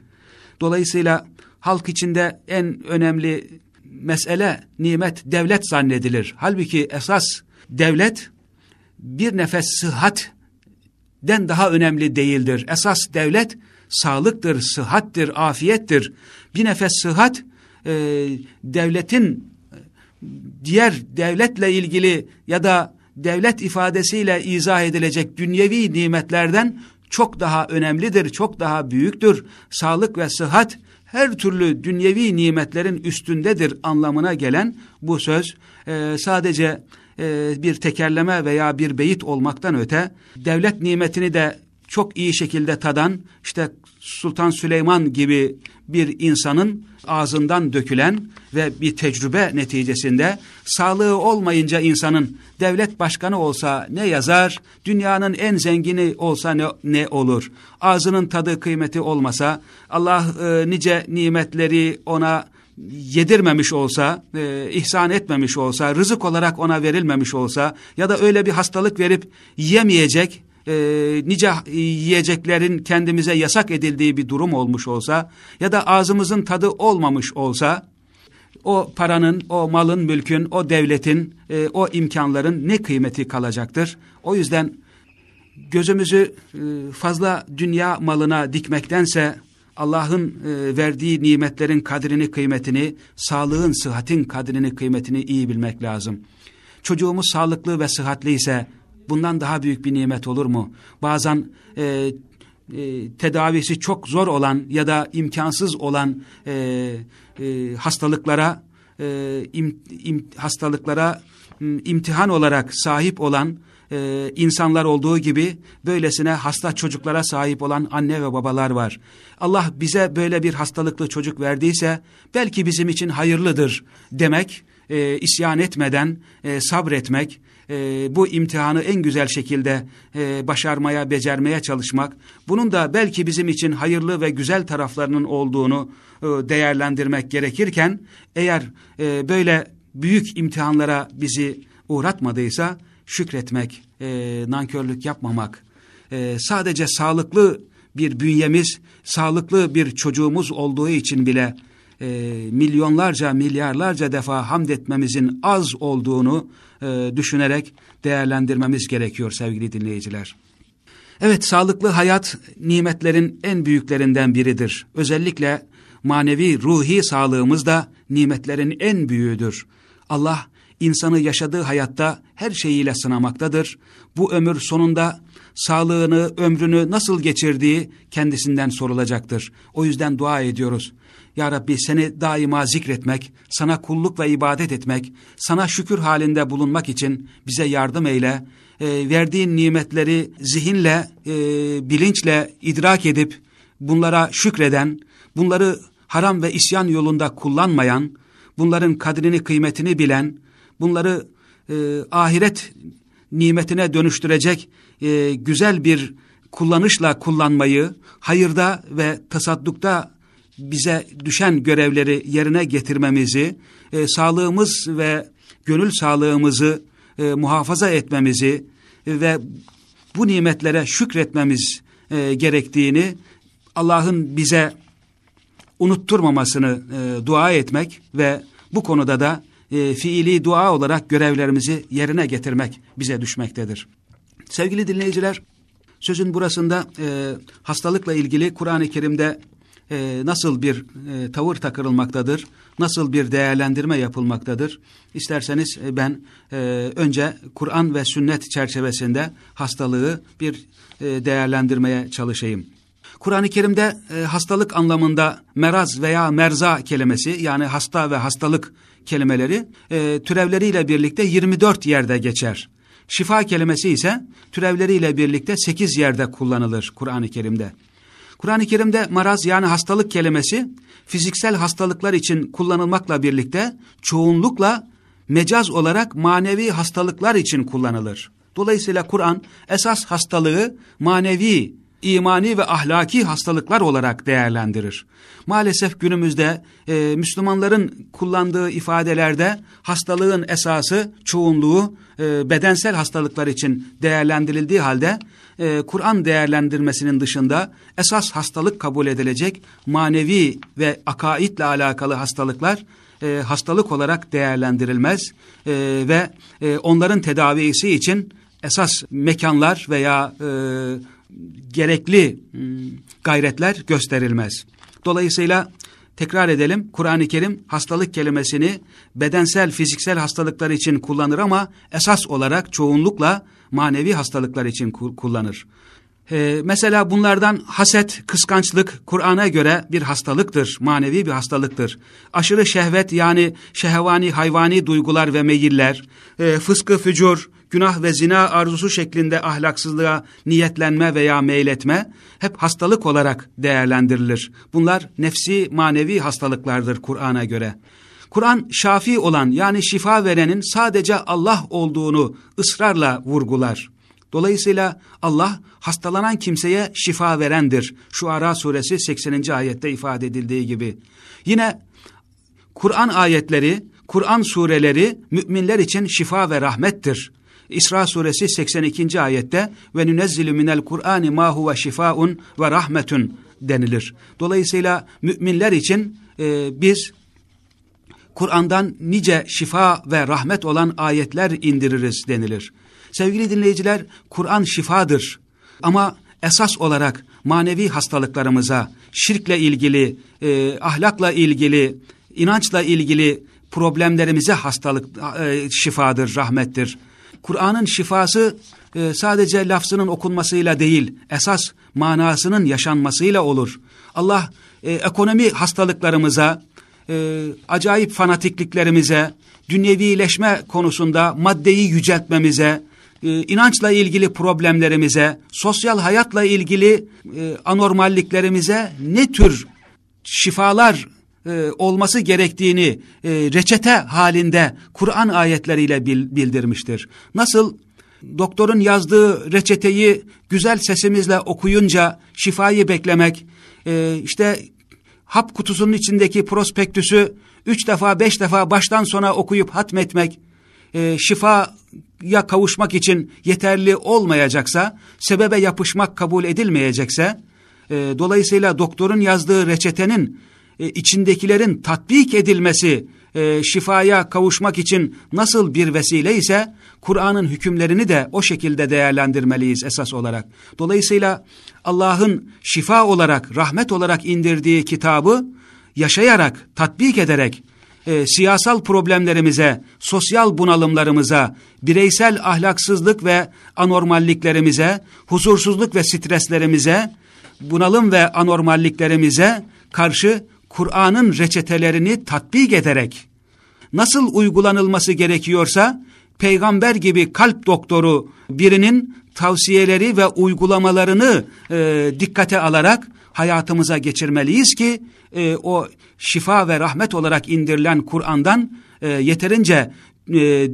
Speaker 1: Dolayısıyla halk içinde en önemli mesele, nimet, devlet zannedilir. Halbuki esas devlet bir nefes sıhhat den daha önemli değildir. Esas devlet sağlıktır, sıhhattir, afiyettir. Bir nefes sıhhat e, devletin diğer devletle ilgili ya da devlet ifadesiyle izah edilecek dünyevi nimetlerden çok daha önemlidir, çok daha büyüktür. Sağlık ve sıhhat her türlü dünyevi nimetlerin üstündedir anlamına gelen bu söz e, sadece e, bir tekerleme veya bir beyit olmaktan öte devlet nimetini de çok iyi şekilde tadan işte Sultan Süleyman gibi bir insanın ağzından dökülen ve bir tecrübe neticesinde sağlığı olmayınca insanın devlet başkanı olsa ne yazar, dünyanın en zengini olsa ne, ne olur? Ağzının tadı kıymeti olmasa, Allah e, nice nimetleri ona yedirmemiş olsa, e, ihsan etmemiş olsa, rızık olarak ona verilmemiş olsa ya da öyle bir hastalık verip yemeyecek, e, nice yiyeceklerin kendimize yasak edildiği bir durum olmuş olsa ya da ağzımızın tadı olmamış olsa o paranın, o malın, mülkün, o devletin, e, o imkanların ne kıymeti kalacaktır? O yüzden gözümüzü e, fazla dünya malına dikmektense Allah'ın e, verdiği nimetlerin kadrini, kıymetini, sağlığın, sıhhatin kadrini, kıymetini iyi bilmek lazım. Çocuğumuz sağlıklı ve sıhhatli ise bundan daha büyük bir nimet olur mu? Bazen e, e, tedavisi çok zor olan ya da imkansız olan e, e, hastalıklara e, im, im, hastalıklara imtihan olarak sahip olan e, insanlar olduğu gibi böylesine hasta çocuklara sahip olan anne ve babalar var. Allah bize böyle bir hastalıklı çocuk verdiyse belki bizim için hayırlıdır demek, e, isyan etmeden e, sabretmek, e, bu imtihanı en güzel şekilde e, başarmaya, becermeye çalışmak, bunun da belki bizim için hayırlı ve güzel taraflarının olduğunu e, değerlendirmek gerekirken, eğer e, böyle büyük imtihanlara bizi uğratmadıysa, şükretmek, e, nankörlük yapmamak, e, sadece sağlıklı bir bünyemiz, sağlıklı bir çocuğumuz olduğu için bile e, milyonlarca, milyarlarca defa hamd etmemizin az olduğunu e, düşünerek değerlendirmemiz gerekiyor sevgili dinleyiciler. Evet, sağlıklı hayat nimetlerin en büyüklerinden biridir. Özellikle manevi, ruhi sağlığımız da nimetlerin en büyüğüdür. Allah insanı yaşadığı hayatta her şeyiyle sınamaktadır. Bu ömür sonunda sağlığını, ömrünü nasıl geçirdiği kendisinden sorulacaktır. O yüzden dua ediyoruz. Ya Rabbi seni daima zikretmek, sana kulluk ve ibadet etmek, sana şükür halinde bulunmak için bize yardım eyle. E, verdiğin nimetleri zihinle, e, bilinçle idrak edip bunlara şükreden, bunları haram ve isyan yolunda kullanmayan, bunların kadrini kıymetini bilen, bunları e, ahiret nimetine dönüştürecek e, güzel bir kullanışla kullanmayı, hayırda ve tasaddukta bize düşen görevleri yerine getirmemizi, e, sağlığımız ve gönül sağlığımızı e, muhafaza etmemizi ve bu nimetlere şükretmemiz e, gerektiğini Allah'ın bize unutturmamasını e, dua etmek ve bu konuda da e, fiili dua olarak görevlerimizi yerine getirmek bize düşmektedir. Sevgili dinleyiciler, sözün burasında e, hastalıkla ilgili Kur'an-ı Kerim'de e, nasıl bir e, tavır takırılmaktadır, nasıl bir değerlendirme yapılmaktadır. İsterseniz e, ben e, önce Kur'an ve sünnet çerçevesinde hastalığı bir e, değerlendirmeye çalışayım. Kur'an-ı Kerim'de e, hastalık anlamında meraz veya merza kelimesi yani hasta ve hastalık kelimeleri e, türevleriyle birlikte 24 yerde geçer. Şifa kelimesi ise türevleriyle birlikte 8 yerde kullanılır Kur'an-ı Kerim'de. Kur'an-ı Kerim'de maraz yani hastalık kelimesi fiziksel hastalıklar için kullanılmakla birlikte çoğunlukla mecaz olarak manevi hastalıklar için kullanılır. Dolayısıyla Kur'an esas hastalığı manevi, imani ve ahlaki hastalıklar olarak değerlendirir. Maalesef günümüzde e, Müslümanların kullandığı ifadelerde hastalığın esası, çoğunluğu e, bedensel hastalıklar için değerlendirildiği halde e, Kur'an değerlendirmesinin dışında esas hastalık kabul edilecek manevi ve akaidle alakalı hastalıklar e, hastalık olarak değerlendirilmez e, ve e, onların tedavisi için esas mekanlar veya e, gerekli hmm, gayretler gösterilmez. Dolayısıyla tekrar edelim Kur'an-ı Kerim hastalık kelimesini bedensel fiziksel hastalıklar için kullanır ama esas olarak çoğunlukla manevi hastalıklar için kullanır. Ee, mesela bunlardan haset, kıskançlık Kur'an'a göre bir hastalıktır, manevi bir hastalıktır. Aşırı şehvet yani şehvani, hayvani duygular ve meyiller, e, fıskı, fücur, günah ve zina arzusu şeklinde ahlaksızlığa niyetlenme veya meyletme hep hastalık olarak değerlendirilir. Bunlar nefsi manevi hastalıklardır Kur'an'a göre. Kur'an şafi olan yani şifa verenin sadece Allah olduğunu ısrarla vurgular. Dolayısıyla Allah hastalanan kimseye şifa verendir. Şu Ara suresi 80. ayette ifade edildiği gibi. Yine Kur'an ayetleri, Kur'an sureleri müminler için şifa ve rahmettir. İsra suresi 82. ayette ve nünezzilu minel Kur'ani ma huve şifaun ve rahmetun denilir. Dolayısıyla müminler için e, biz Kur'an'dan nice şifa ve rahmet olan ayetler indiririz denilir. Sevgili dinleyiciler, Kur'an şifadır. Ama esas olarak manevi hastalıklarımıza, şirkle ilgili, e, ahlakla ilgili, inançla ilgili problemlerimize hastalık e, şifadır, rahmettir. Kur'an'ın şifası e, sadece lafzının okunmasıyla değil, esas manasının yaşanmasıyla olur. Allah e, ekonomi hastalıklarımıza, e, acayip fanatikliklerimize, dünyevileşme konusunda maddeyi yüceltmemize, e, inançla ilgili problemlerimize, sosyal hayatla ilgili e, anormalliklerimize ne tür şifalar e, olması gerektiğini e, reçete halinde Kur'an ayetleriyle bil, bildirmiştir. Nasıl doktorun yazdığı reçeteyi güzel sesimizle okuyunca şifayı beklemek, e, işte hap kutusunun içindeki prospektüsü üç defa beş defa baştan sona okuyup hatmetmek, e, şifaya kavuşmak için yeterli olmayacaksa, sebebe yapışmak kabul edilmeyecekse, e, dolayısıyla doktorun yazdığı reçetenin e, içindekilerin tatbik edilmesi, e, şifaya kavuşmak için nasıl bir vesile ise, Kur'an'ın hükümlerini de o şekilde değerlendirmeliyiz esas olarak. Dolayısıyla Allah'ın şifa olarak, rahmet olarak indirdiği kitabı yaşayarak, tatbik ederek, e, siyasal problemlerimize, sosyal bunalımlarımıza, bireysel ahlaksızlık ve anormalliklerimize, huzursuzluk ve streslerimize, bunalım ve anormalliklerimize karşı Kur'an'ın reçetelerini tatbik ederek, nasıl uygulanılması gerekiyorsa, peygamber gibi kalp doktoru birinin tavsiyeleri ve uygulamalarını e, dikkate alarak hayatımıza geçirmeliyiz ki e, o şifa ve rahmet olarak indirilen Kur'an'dan e, yeterince e,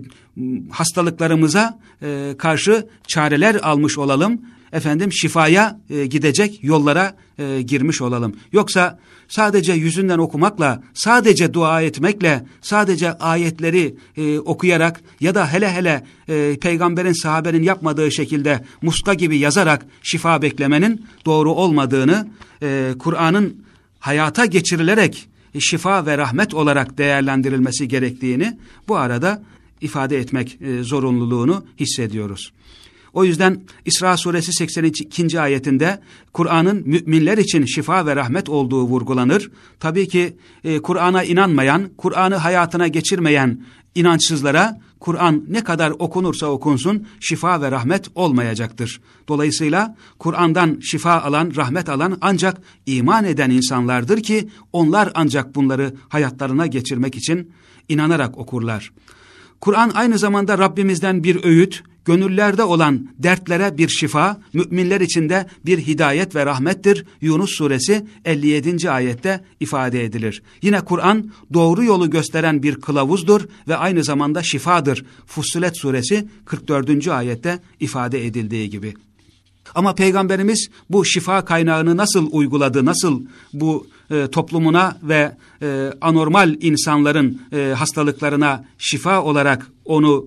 Speaker 1: hastalıklarımıza e, karşı çareler almış olalım. Efendim şifaya e, gidecek yollara e, girmiş olalım. Yoksa sadece yüzünden okumakla, sadece dua etmekle, sadece ayetleri e, okuyarak ya da hele hele e, peygamberin sahabenin yapmadığı şekilde muska gibi yazarak şifa beklemenin doğru olmadığını, e, Kur'an'ın hayata geçirilerek şifa ve rahmet olarak değerlendirilmesi gerektiğini bu arada ifade etmek e, zorunluluğunu hissediyoruz. O yüzden İsra suresi 82. ayetinde Kur'an'ın müminler için şifa ve rahmet olduğu vurgulanır. Tabii ki e, Kur'an'a inanmayan, Kur'an'ı hayatına geçirmeyen inançsızlara Kur'an ne kadar okunursa okunsun şifa ve rahmet olmayacaktır. Dolayısıyla Kur'an'dan şifa alan, rahmet alan ancak iman eden insanlardır ki onlar ancak bunları hayatlarına geçirmek için inanarak okurlar. Kur'an aynı zamanda Rabbimizden bir öğüt, gönüllerde olan dertlere bir şifa, müminler için de bir hidayet ve rahmettir. Yunus suresi 57. ayette ifade edilir. Yine Kur'an doğru yolu gösteren bir kılavuzdur ve aynı zamanda şifadır. Fussilet suresi 44. ayette ifade edildiği gibi. Ama Peygamberimiz bu şifa kaynağını nasıl uyguladı, nasıl bu e, toplumuna ve e, anormal insanların e, hastalıklarına şifa olarak onu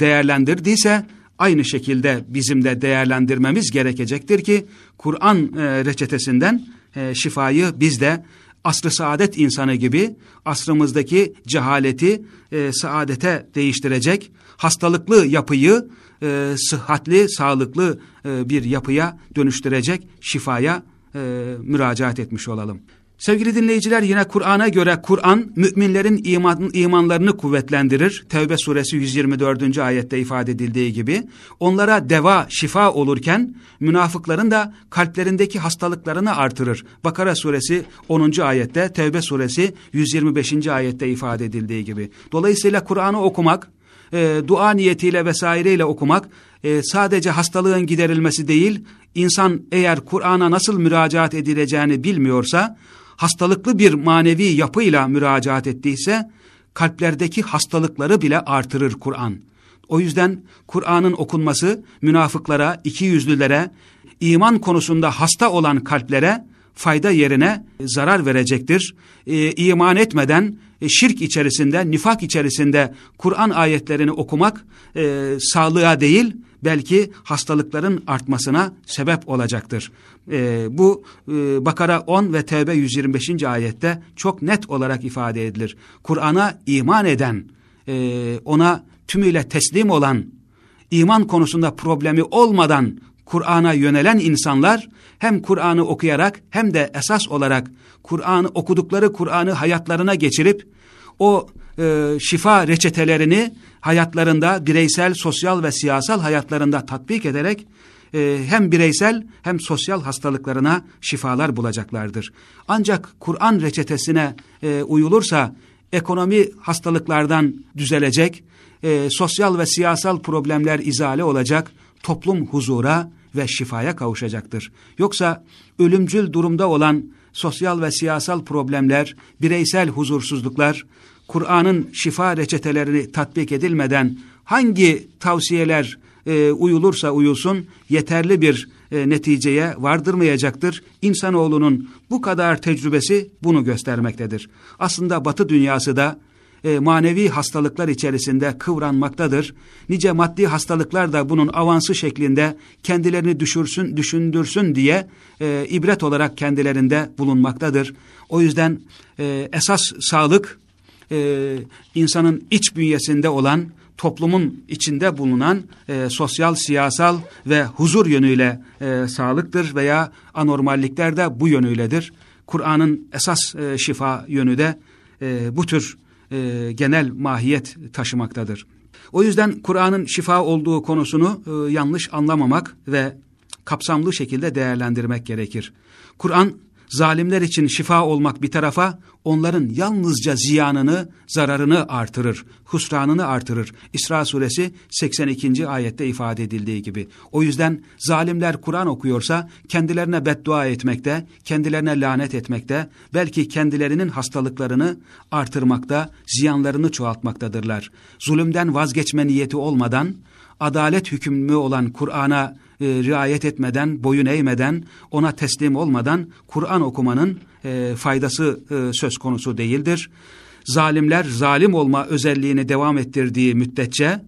Speaker 1: değerlendirdiyse aynı şekilde bizim de değerlendirmemiz gerekecektir ki Kur'an e, reçetesinden e, şifayı biz de asrı saadet insanı gibi asrımızdaki cehaleti e, saadete değiştirecek hastalıklı yapıyı e, sıhhatli, sağlıklı e, bir yapıya dönüştürecek şifaya e, müracaat etmiş olalım. Sevgili dinleyiciler yine Kur'an'a göre Kur'an müminlerin iman, imanlarını kuvvetlendirir. Tevbe suresi 124. ayette ifade edildiği gibi onlara deva, şifa olurken münafıkların da kalplerindeki hastalıklarını artırır. Bakara suresi 10. ayette, Tevbe suresi 125. ayette ifade edildiği gibi. Dolayısıyla Kur'an'ı okumak, e, dua niyetiyle vesaireyle okumak e, sadece hastalığın giderilmesi değil, insan eğer Kur'an'a nasıl müracaat edileceğini bilmiyorsa, hastalıklı bir manevi yapıyla müracaat ettiyse, kalplerdeki hastalıkları bile artırır Kur'an. O yüzden Kur'an'ın okunması münafıklara, iki yüzlülere, iman konusunda hasta olan kalplere fayda yerine zarar verecektir. Ee, iman etmeden e, şirk içerisinde, nifak içerisinde Kur'an ayetlerini okumak e, sağlığa değil, belki hastalıkların artmasına sebep olacaktır. E, bu e, Bakara 10 ve Tevbe 125. ayette çok net olarak ifade edilir. Kur'an'a iman eden, e, ona tümüyle teslim olan, iman konusunda problemi olmadan Kur'an'a yönelen insanlar hem Kur'an'ı okuyarak hem de esas olarak Kur'an'ı okudukları Kur'an'ı hayatlarına geçirip o e, şifa reçetelerini hayatlarında bireysel, sosyal ve siyasal hayatlarında tatbik ederek e, hem bireysel hem sosyal hastalıklarına şifalar bulacaklardır. Ancak Kur'an reçetesine e, uyulursa ekonomi hastalıklardan düzelecek, e, sosyal ve siyasal problemler izale olacak, toplum huzura ve şifaya kavuşacaktır. Yoksa ölümcül durumda olan sosyal ve siyasal problemler, bireysel huzursuzluklar, Kur'an'ın şifa reçetelerini tatbik edilmeden hangi tavsiyeler e, uyulursa uyulsun yeterli bir e, neticeye vardırmayacaktır. İnsanoğlunun bu kadar tecrübesi bunu göstermektedir. Aslında Batı dünyası da e, manevi hastalıklar içerisinde kıvranmaktadır. Nice maddi hastalıklar da bunun avansı şeklinde kendilerini düşürsün, düşündürsün diye e, ibret olarak kendilerinde bulunmaktadır. O yüzden e, esas sağlık e, insanın iç bünyesinde olan, toplumun içinde bulunan e, sosyal, siyasal ve huzur yönüyle e, sağlıktır veya anormallikler de bu yönüyledir. Kur'an'ın esas e, şifa yönü de e, bu tür e, genel mahiyet taşımaktadır. O yüzden Kur'an'ın şifa olduğu konusunu e, yanlış anlamamak ve kapsamlı şekilde değerlendirmek gerekir. Kur'an zalimler için şifa olmak bir tarafa, onların yalnızca ziyanını, zararını artırır, husranını artırır. İsra suresi 82. ayette ifade edildiği gibi. O yüzden zalimler Kur'an okuyorsa kendilerine beddua etmekte, kendilerine lanet etmekte, belki kendilerinin hastalıklarını artırmakta, ziyanlarını çoğaltmaktadırlar. Zulümden vazgeçme niyeti olmadan, adalet hükmü olan Kur'an'a e, riayet etmeden, boyun eğmeden, ona teslim olmadan Kur'an okumanın e, faydası e, söz konusu değildir. Zalimler zalim olma özelliğini devam ettirdiği müddetçe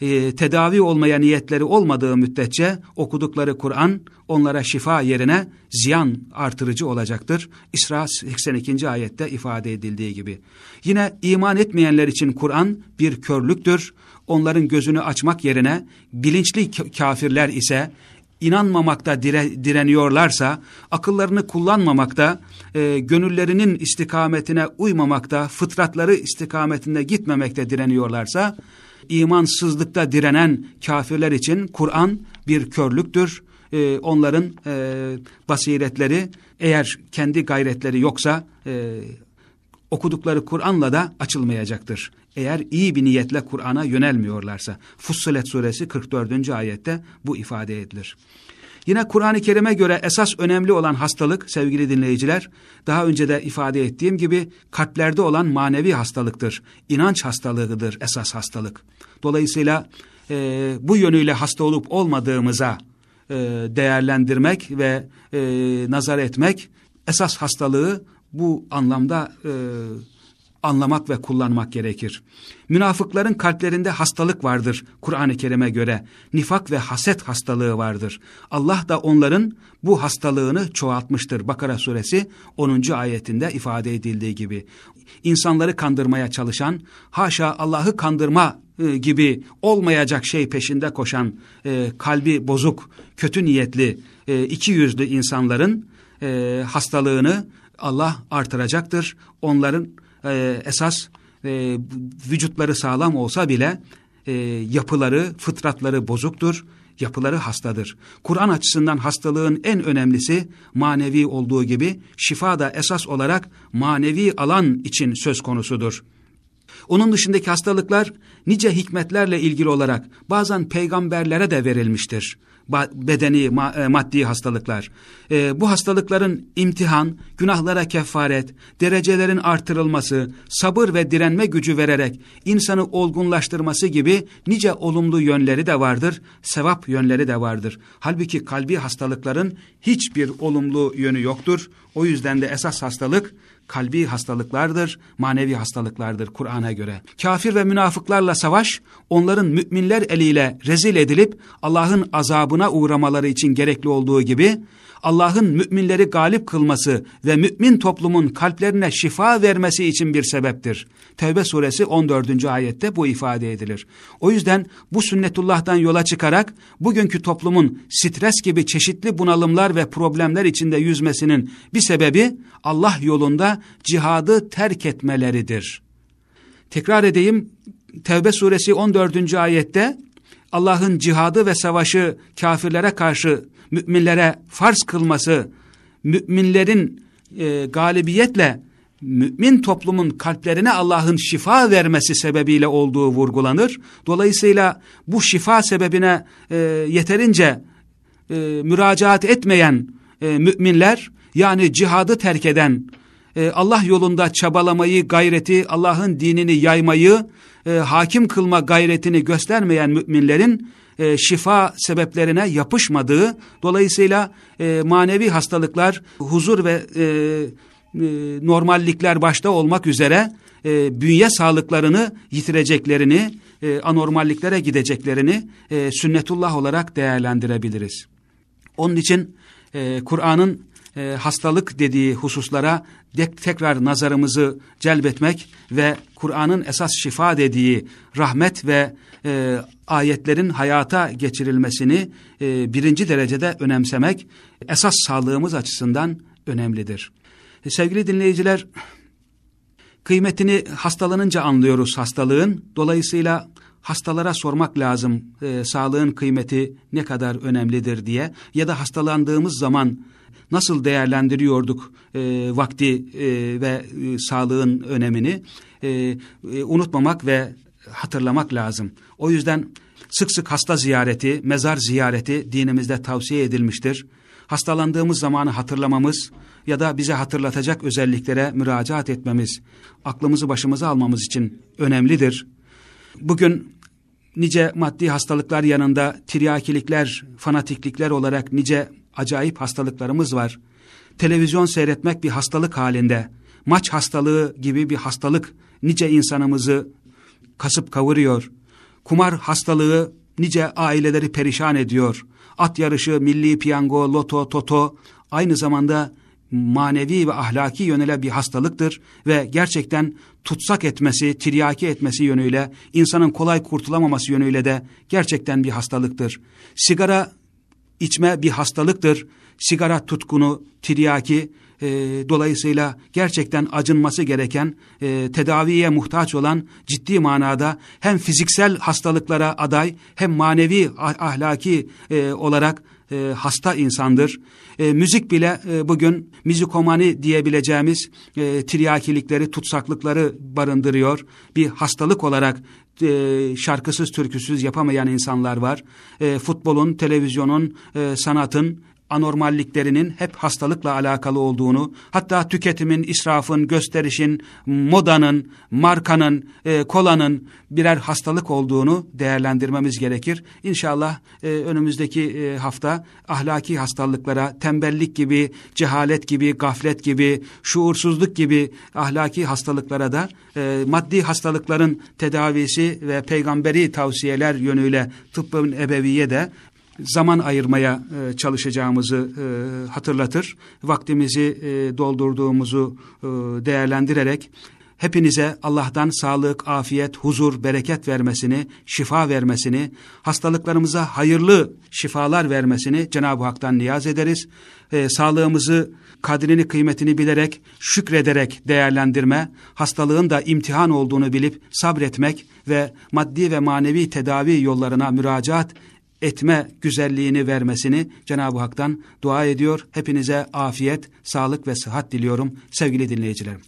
Speaker 1: e, tedavi olmaya niyetleri olmadığı müddetçe okudukları Kur'an onlara şifa yerine ziyan artırıcı olacaktır. İsra 82. ayette ifade edildiği gibi. Yine iman etmeyenler için Kur'an bir körlüktür. Onların gözünü açmak yerine bilinçli kafirler ise inanmamakta dire, direniyorlarsa, akıllarını kullanmamakta, e, gönüllerinin istikametine uymamakta, fıtratları istikametinde gitmemekte direniyorlarsa, imansızlıkta direnen kafirler için Kur'an bir körlüktür. E, onların e, basiretleri eğer kendi gayretleri yoksa e, okudukları Kur'an'la da açılmayacaktır. Eğer iyi bir niyetle Kur'an'a yönelmiyorlarsa. Fussilet suresi 44. ayette bu ifade edilir. Yine Kur'an-ı Kerim'e göre esas önemli olan hastalık sevgili dinleyiciler, daha önce de ifade ettiğim gibi kalplerde olan manevi hastalıktır. İnanç hastalığıdır esas hastalık. Dolayısıyla e, bu yönüyle hasta olup olmadığımıza e, değerlendirmek ve e, nazar etmek esas hastalığı bu anlamda e, anlamak ve kullanmak gerekir. Münafıkların kalplerinde hastalık vardır Kur'an-ı Kerim'e göre. Nifak ve haset hastalığı vardır. Allah da onların bu hastalığını çoğaltmıştır. Bakara suresi 10. ayetinde ifade edildiği gibi. İnsanları kandırmaya çalışan, haşa Allah'ı kandırma e, gibi olmayacak şey peşinde koşan, e, kalbi bozuk, kötü niyetli, e, iki yüzlü insanların e, hastalığını Allah artıracaktır. Onların e, esas e, vücutları sağlam olsa bile e, yapıları, fıtratları bozuktur, yapıları hastadır. Kur'an açısından hastalığın en önemlisi manevi olduğu gibi şifa da esas olarak manevi alan için söz konusudur. Onun dışındaki hastalıklar nice hikmetlerle ilgili olarak bazen peygamberlere de verilmiştir bedeni, e, maddi hastalıklar. E, bu hastalıkların imtihan, günahlara kefaret, derecelerin artırılması, sabır ve direnme gücü vererek insanı olgunlaştırması gibi nice olumlu yönleri de vardır, sevap yönleri de vardır. Halbuki kalbi hastalıkların hiçbir olumlu yönü yoktur. O yüzden de esas hastalık kalbi hastalıklardır, manevi hastalıklardır Kur'an'a göre. Kafir ve münafıklarla savaş, onların müminler eliyle rezil edilip Allah'ın azabına uğramaları için gerekli olduğu gibi, Allah'ın müminleri galip kılması ve mümin toplumun kalplerine şifa vermesi için bir sebeptir. Tevbe suresi 14. ayette bu ifade edilir. O yüzden bu sünnetullah'tan yola çıkarak bugünkü toplumun stres gibi çeşitli bunalımlar ve problemler içinde yüzmesinin bir sebebi Allah yolunda cihadı terk etmeleridir. Tekrar edeyim Tevbe suresi 14. ayette Allah'ın cihadı ve savaşı kafirlere karşı müminlere farz kılması, müminlerin e, galibiyetle mümin toplumun kalplerine Allah'ın şifa vermesi sebebiyle olduğu vurgulanır. Dolayısıyla bu şifa sebebine e, yeterince e, müracaat etmeyen e, müminler yani cihadı terk eden, e, Allah yolunda çabalamayı, gayreti, Allah'ın dinini yaymayı, e, hakim kılma gayretini göstermeyen müminlerin e, şifa sebeplerine yapışmadığı, dolayısıyla e, manevi hastalıklar, huzur ve e, normallikler başta olmak üzere e, bünye sağlıklarını yitireceklerini, e, anormalliklere gideceklerini e, sünnetullah olarak değerlendirebiliriz. Onun için e, Kur'an'ın e, hastalık dediği hususlara tekrar nazarımızı celbetmek ve Kur'an'ın esas şifa dediği rahmet ve e, ayetlerin hayata geçirilmesini e, birinci derecede önemsemek esas sağlığımız açısından önemlidir. E, sevgili dinleyiciler, kıymetini hastalanınca anlıyoruz hastalığın. Dolayısıyla hastalara sormak lazım e, sağlığın kıymeti ne kadar önemlidir diye ya da hastalandığımız zaman nasıl değerlendiriyorduk e, vakti e, ve e, sağlığın önemini e, e, unutmamak ve hatırlamak lazım. O yüzden sık sık hasta ziyareti, mezar ziyareti dinimizde tavsiye edilmiştir. Hastalandığımız zamanı hatırlamamız ya da bize hatırlatacak özelliklere müracaat etmemiz, aklımızı başımıza almamız için önemlidir. Bugün nice maddi hastalıklar yanında tiryakilikler, fanatiklikler olarak nice acayip hastalıklarımız var. Televizyon seyretmek bir hastalık halinde, maç hastalığı gibi bir hastalık nice insanımızı kasıp kavuruyor. Kumar hastalığı nice aileleri perişan ediyor. At yarışı, milli piyango, loto, toto aynı zamanda manevi ve ahlaki yönüyle bir hastalıktır ve gerçekten tutsak etmesi, tiryaki etmesi yönüyle, insanın kolay kurtulamaması yönüyle de gerçekten bir hastalıktır. Sigara içme bir hastalıktır. Sigara tutkunu, tiryaki, e, dolayısıyla gerçekten acınması gereken, e, tedaviye muhtaç olan ciddi manada hem fiziksel hastalıklara aday hem manevi ah, ahlaki e, olarak e, hasta insandır. E, müzik bile e, bugün müzikomani diyebileceğimiz e, tiryakilikleri, tutsaklıkları barındırıyor. Bir hastalık olarak e, şarkısız, türküsüz yapamayan insanlar var. E, futbolun, televizyonun, e, sanatın anormalliklerinin hep hastalıkla alakalı olduğunu, hatta tüketimin, israfın, gösterişin, modanın, markanın, e, kolanın birer hastalık olduğunu değerlendirmemiz gerekir. İnşallah e, önümüzdeki e, hafta ahlaki hastalıklara, tembellik gibi, cehalet gibi, gaflet gibi, şuursuzluk gibi ahlaki hastalıklara da e, maddi hastalıkların tedavisi ve peygamberi tavsiyeler yönüyle tıbbın ebeviye de zaman ayırmaya e, çalışacağımızı e, hatırlatır. Vaktimizi e, doldurduğumuzu e, değerlendirerek hepinize Allah'tan sağlık, afiyet, huzur, bereket vermesini, şifa vermesini, hastalıklarımıza hayırlı şifalar vermesini Cenab-ı Hak'tan niyaz ederiz. E, sağlığımızı kadrini kıymetini bilerek, şükrederek değerlendirme, hastalığın da imtihan olduğunu bilip sabretmek ve maddi ve manevi tedavi yollarına müracaat etme güzelliğini vermesini Cenab-ı Hak'tan dua ediyor. Hepinize afiyet, sağlık ve sıhhat diliyorum sevgili dinleyicilerim.